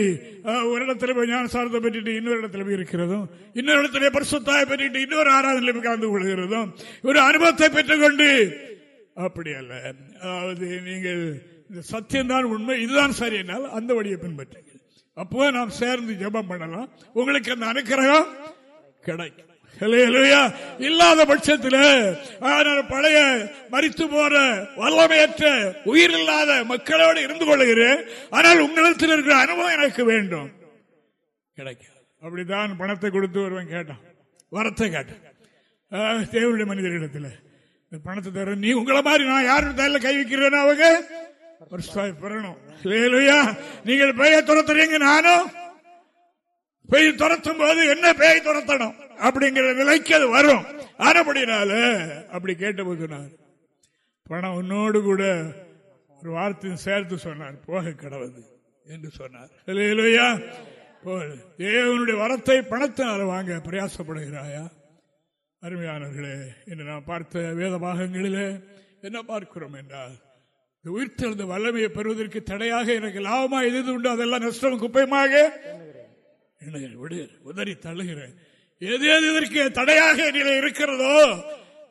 [SPEAKER 2] ஒரு இடத்துல போய் ஞானசாரத்தை பற்றிட்டு இன்னொரு இடத்துல போய் இருக்கிறதும் இன்னொரு இடத்துல பரிசுத்தாயை பற்றிட்டு இன்னொரு ஆராதனை கலந்து கொள்கிறதும் ஒரு அனுபவத்தை பெற்றுக்கொண்டு அப்படி அல்ல அதாவது நீங்கள் இந்த சத்தியம்தான் உண்மை இதுதான் சரி என்னால் அந்த வழியை பின்பற்றுங்கள் அப்போ நாம் சேர்ந்து ஜபம் பண்ணலாம் உங்களுக்கு அந்த அனுக்கிரகம் கிடைக்கும் இல்லாத பட்சத்தில் பழைய மறித்து போற வல்லமையற்ற உயிர் இல்லாத மக்களோடு இருந்து கொள்கிறேன் ஆனால் உங்களிடத்தில் இருக்கிற அனுபவம் எனக்கு வேண்டும் கிடைக்காது அப்படித்தான் பணத்தை கொடுத்து ஒருவன் கேட்டான் வரத்தை கேட்டான் தேவையுடைய மனிதர்களிடத்தில் பணத்தை தர நீ உங்களை மாதிரி நான் யாரும் தலையில கை வைக்கிறேன்னா அவங்க நீங்கள் பெயர் துரத்துறீங்க நானும் பேய் துரத்தும் போது என்ன பேய் துரத்தணும் அப்படிங்கிற நிலைக்கு அது வரும் ஆனப்படினால அப்படி கேட்ட சொன்னார் பணம் உன்னோடு கூட ஒரு வார்த்தையும் சேர்த்து சொன்னார் போக கிடவது என்று சொன்னார் தேவனுடைய வரத்தை பணத்தினால் வாங்க பிரயாசப்படுகிறாயா அருமையானவர்களே என்று நாம் பார்த்த வேத பாகங்களிலே என்ன பார்க்கிறோம் என்றால் இந்த உயிர்த்தெழுந்த வல்லமையை பெறுவதற்கு தடையாக எனக்கு லாபமாக எது உண்டு அதெல்லாம் நஷ்டம் குப்பையமாக என்னை உதறி தள்ளுகிறேன் எது எது இதற்கு தடையாக நிலை இருக்கிறதோ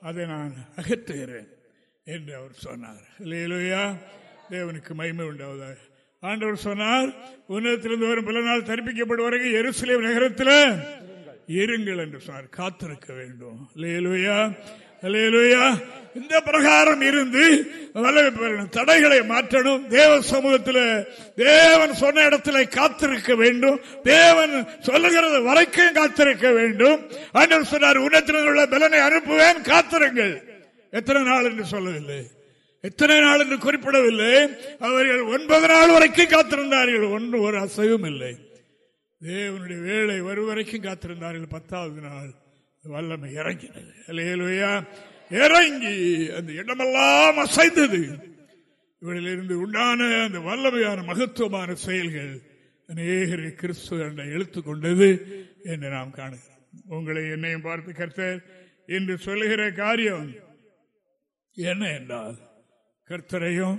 [SPEAKER 2] அதை நான் அகற்றுகிறேன் என்று அவர் சொன்னார் தேவனுக்கு மயிமை உண்டாவதாக ஆண்டவர் சொன்னார் உன்னதத்திலிருந்து வரும் பல நாள் தரிப்பிக்கப்படுவார்கள் எருசலேம் நகரத்தில் இருங்கள் என்று சொன்னார் காத்திருக்க வேண்டும் இல்லையிலா இந்த பிரகாரம் இருந்து தடைகளை மாற்றணும் தேவ சமூகத்தில் தேவன் சொன்ன இடத்துல காத்திருக்க வேண்டும் தேவன் சொல்லுகிறது வரைக்கும் காத்திருக்க வேண்டும் ஆண்டவர் சொன்னார் உன்னத்தில் உள்ள பலனை அனுப்புவேன் காத்திருங்கள் எத்தனை நாள் என்று சொல்லவில்லை எத்தனை நாள் என்று குறிப்பிடவில்லை அவர்கள் ஒன்பது நாள் வரைக்கும் காத்திருந்தார்கள் ஒன்று ஒரு அசைவும் இல்லை தேவனுடைய வேலை வரும் வரைக்கும் காத்திருந்தார்கள் பத்தாவது நாள் வல்லமை இறங்கினது இலையிலுயா இறங்கி அந்த இடமெல்லாம் அசைந்தது இவரிலிருந்து உண்டான அந்த வல்லமையான மகத்துவமான செயல்கள் அநேகரை கிறிஸ்துவ எழுத்து கொண்டது என்று நாம் காணுகிறோம் உங்களை என்னையும் பார்த்து கர்த்தர் என்று சொல்லுகிற காரியம் என்ன என்றால் கர்த்தரையும்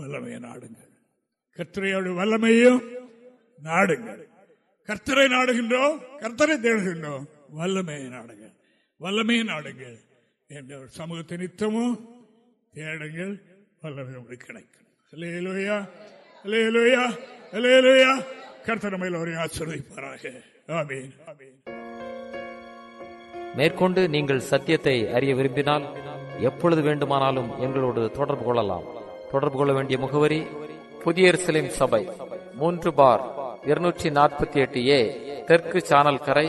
[SPEAKER 2] வல்லமையை நாடுங்கள் கர்த்தரையோட வல்லமையும் நாடுங்கள் கர்த்தரை நாடுகின்றோம் கர்த்தரை தேடுகின்றோம் வல்லமையை நாடுங்கள் வல்லமையை நாடுங்கள் என்ற சமூகத்தை நித்தமும் தேடுங்கள் வல்லமை உங்களுக்கு கிடைக்கும்
[SPEAKER 1] மேற்கொண்டு நீங்கள் சத்தியத்தை அறிய விரும்பினால் எப்பொழுது வேண்டுமானாலும் எங்களோடு தொடர்பு கொள்ளலாம் தொடர்பு கொள்ள வேண்டிய முகவரி புதிய சபை மூன்று பார் இருநூற்றி நாற்பத்தி எட்டு ஏ தெற்கு சானல் கரை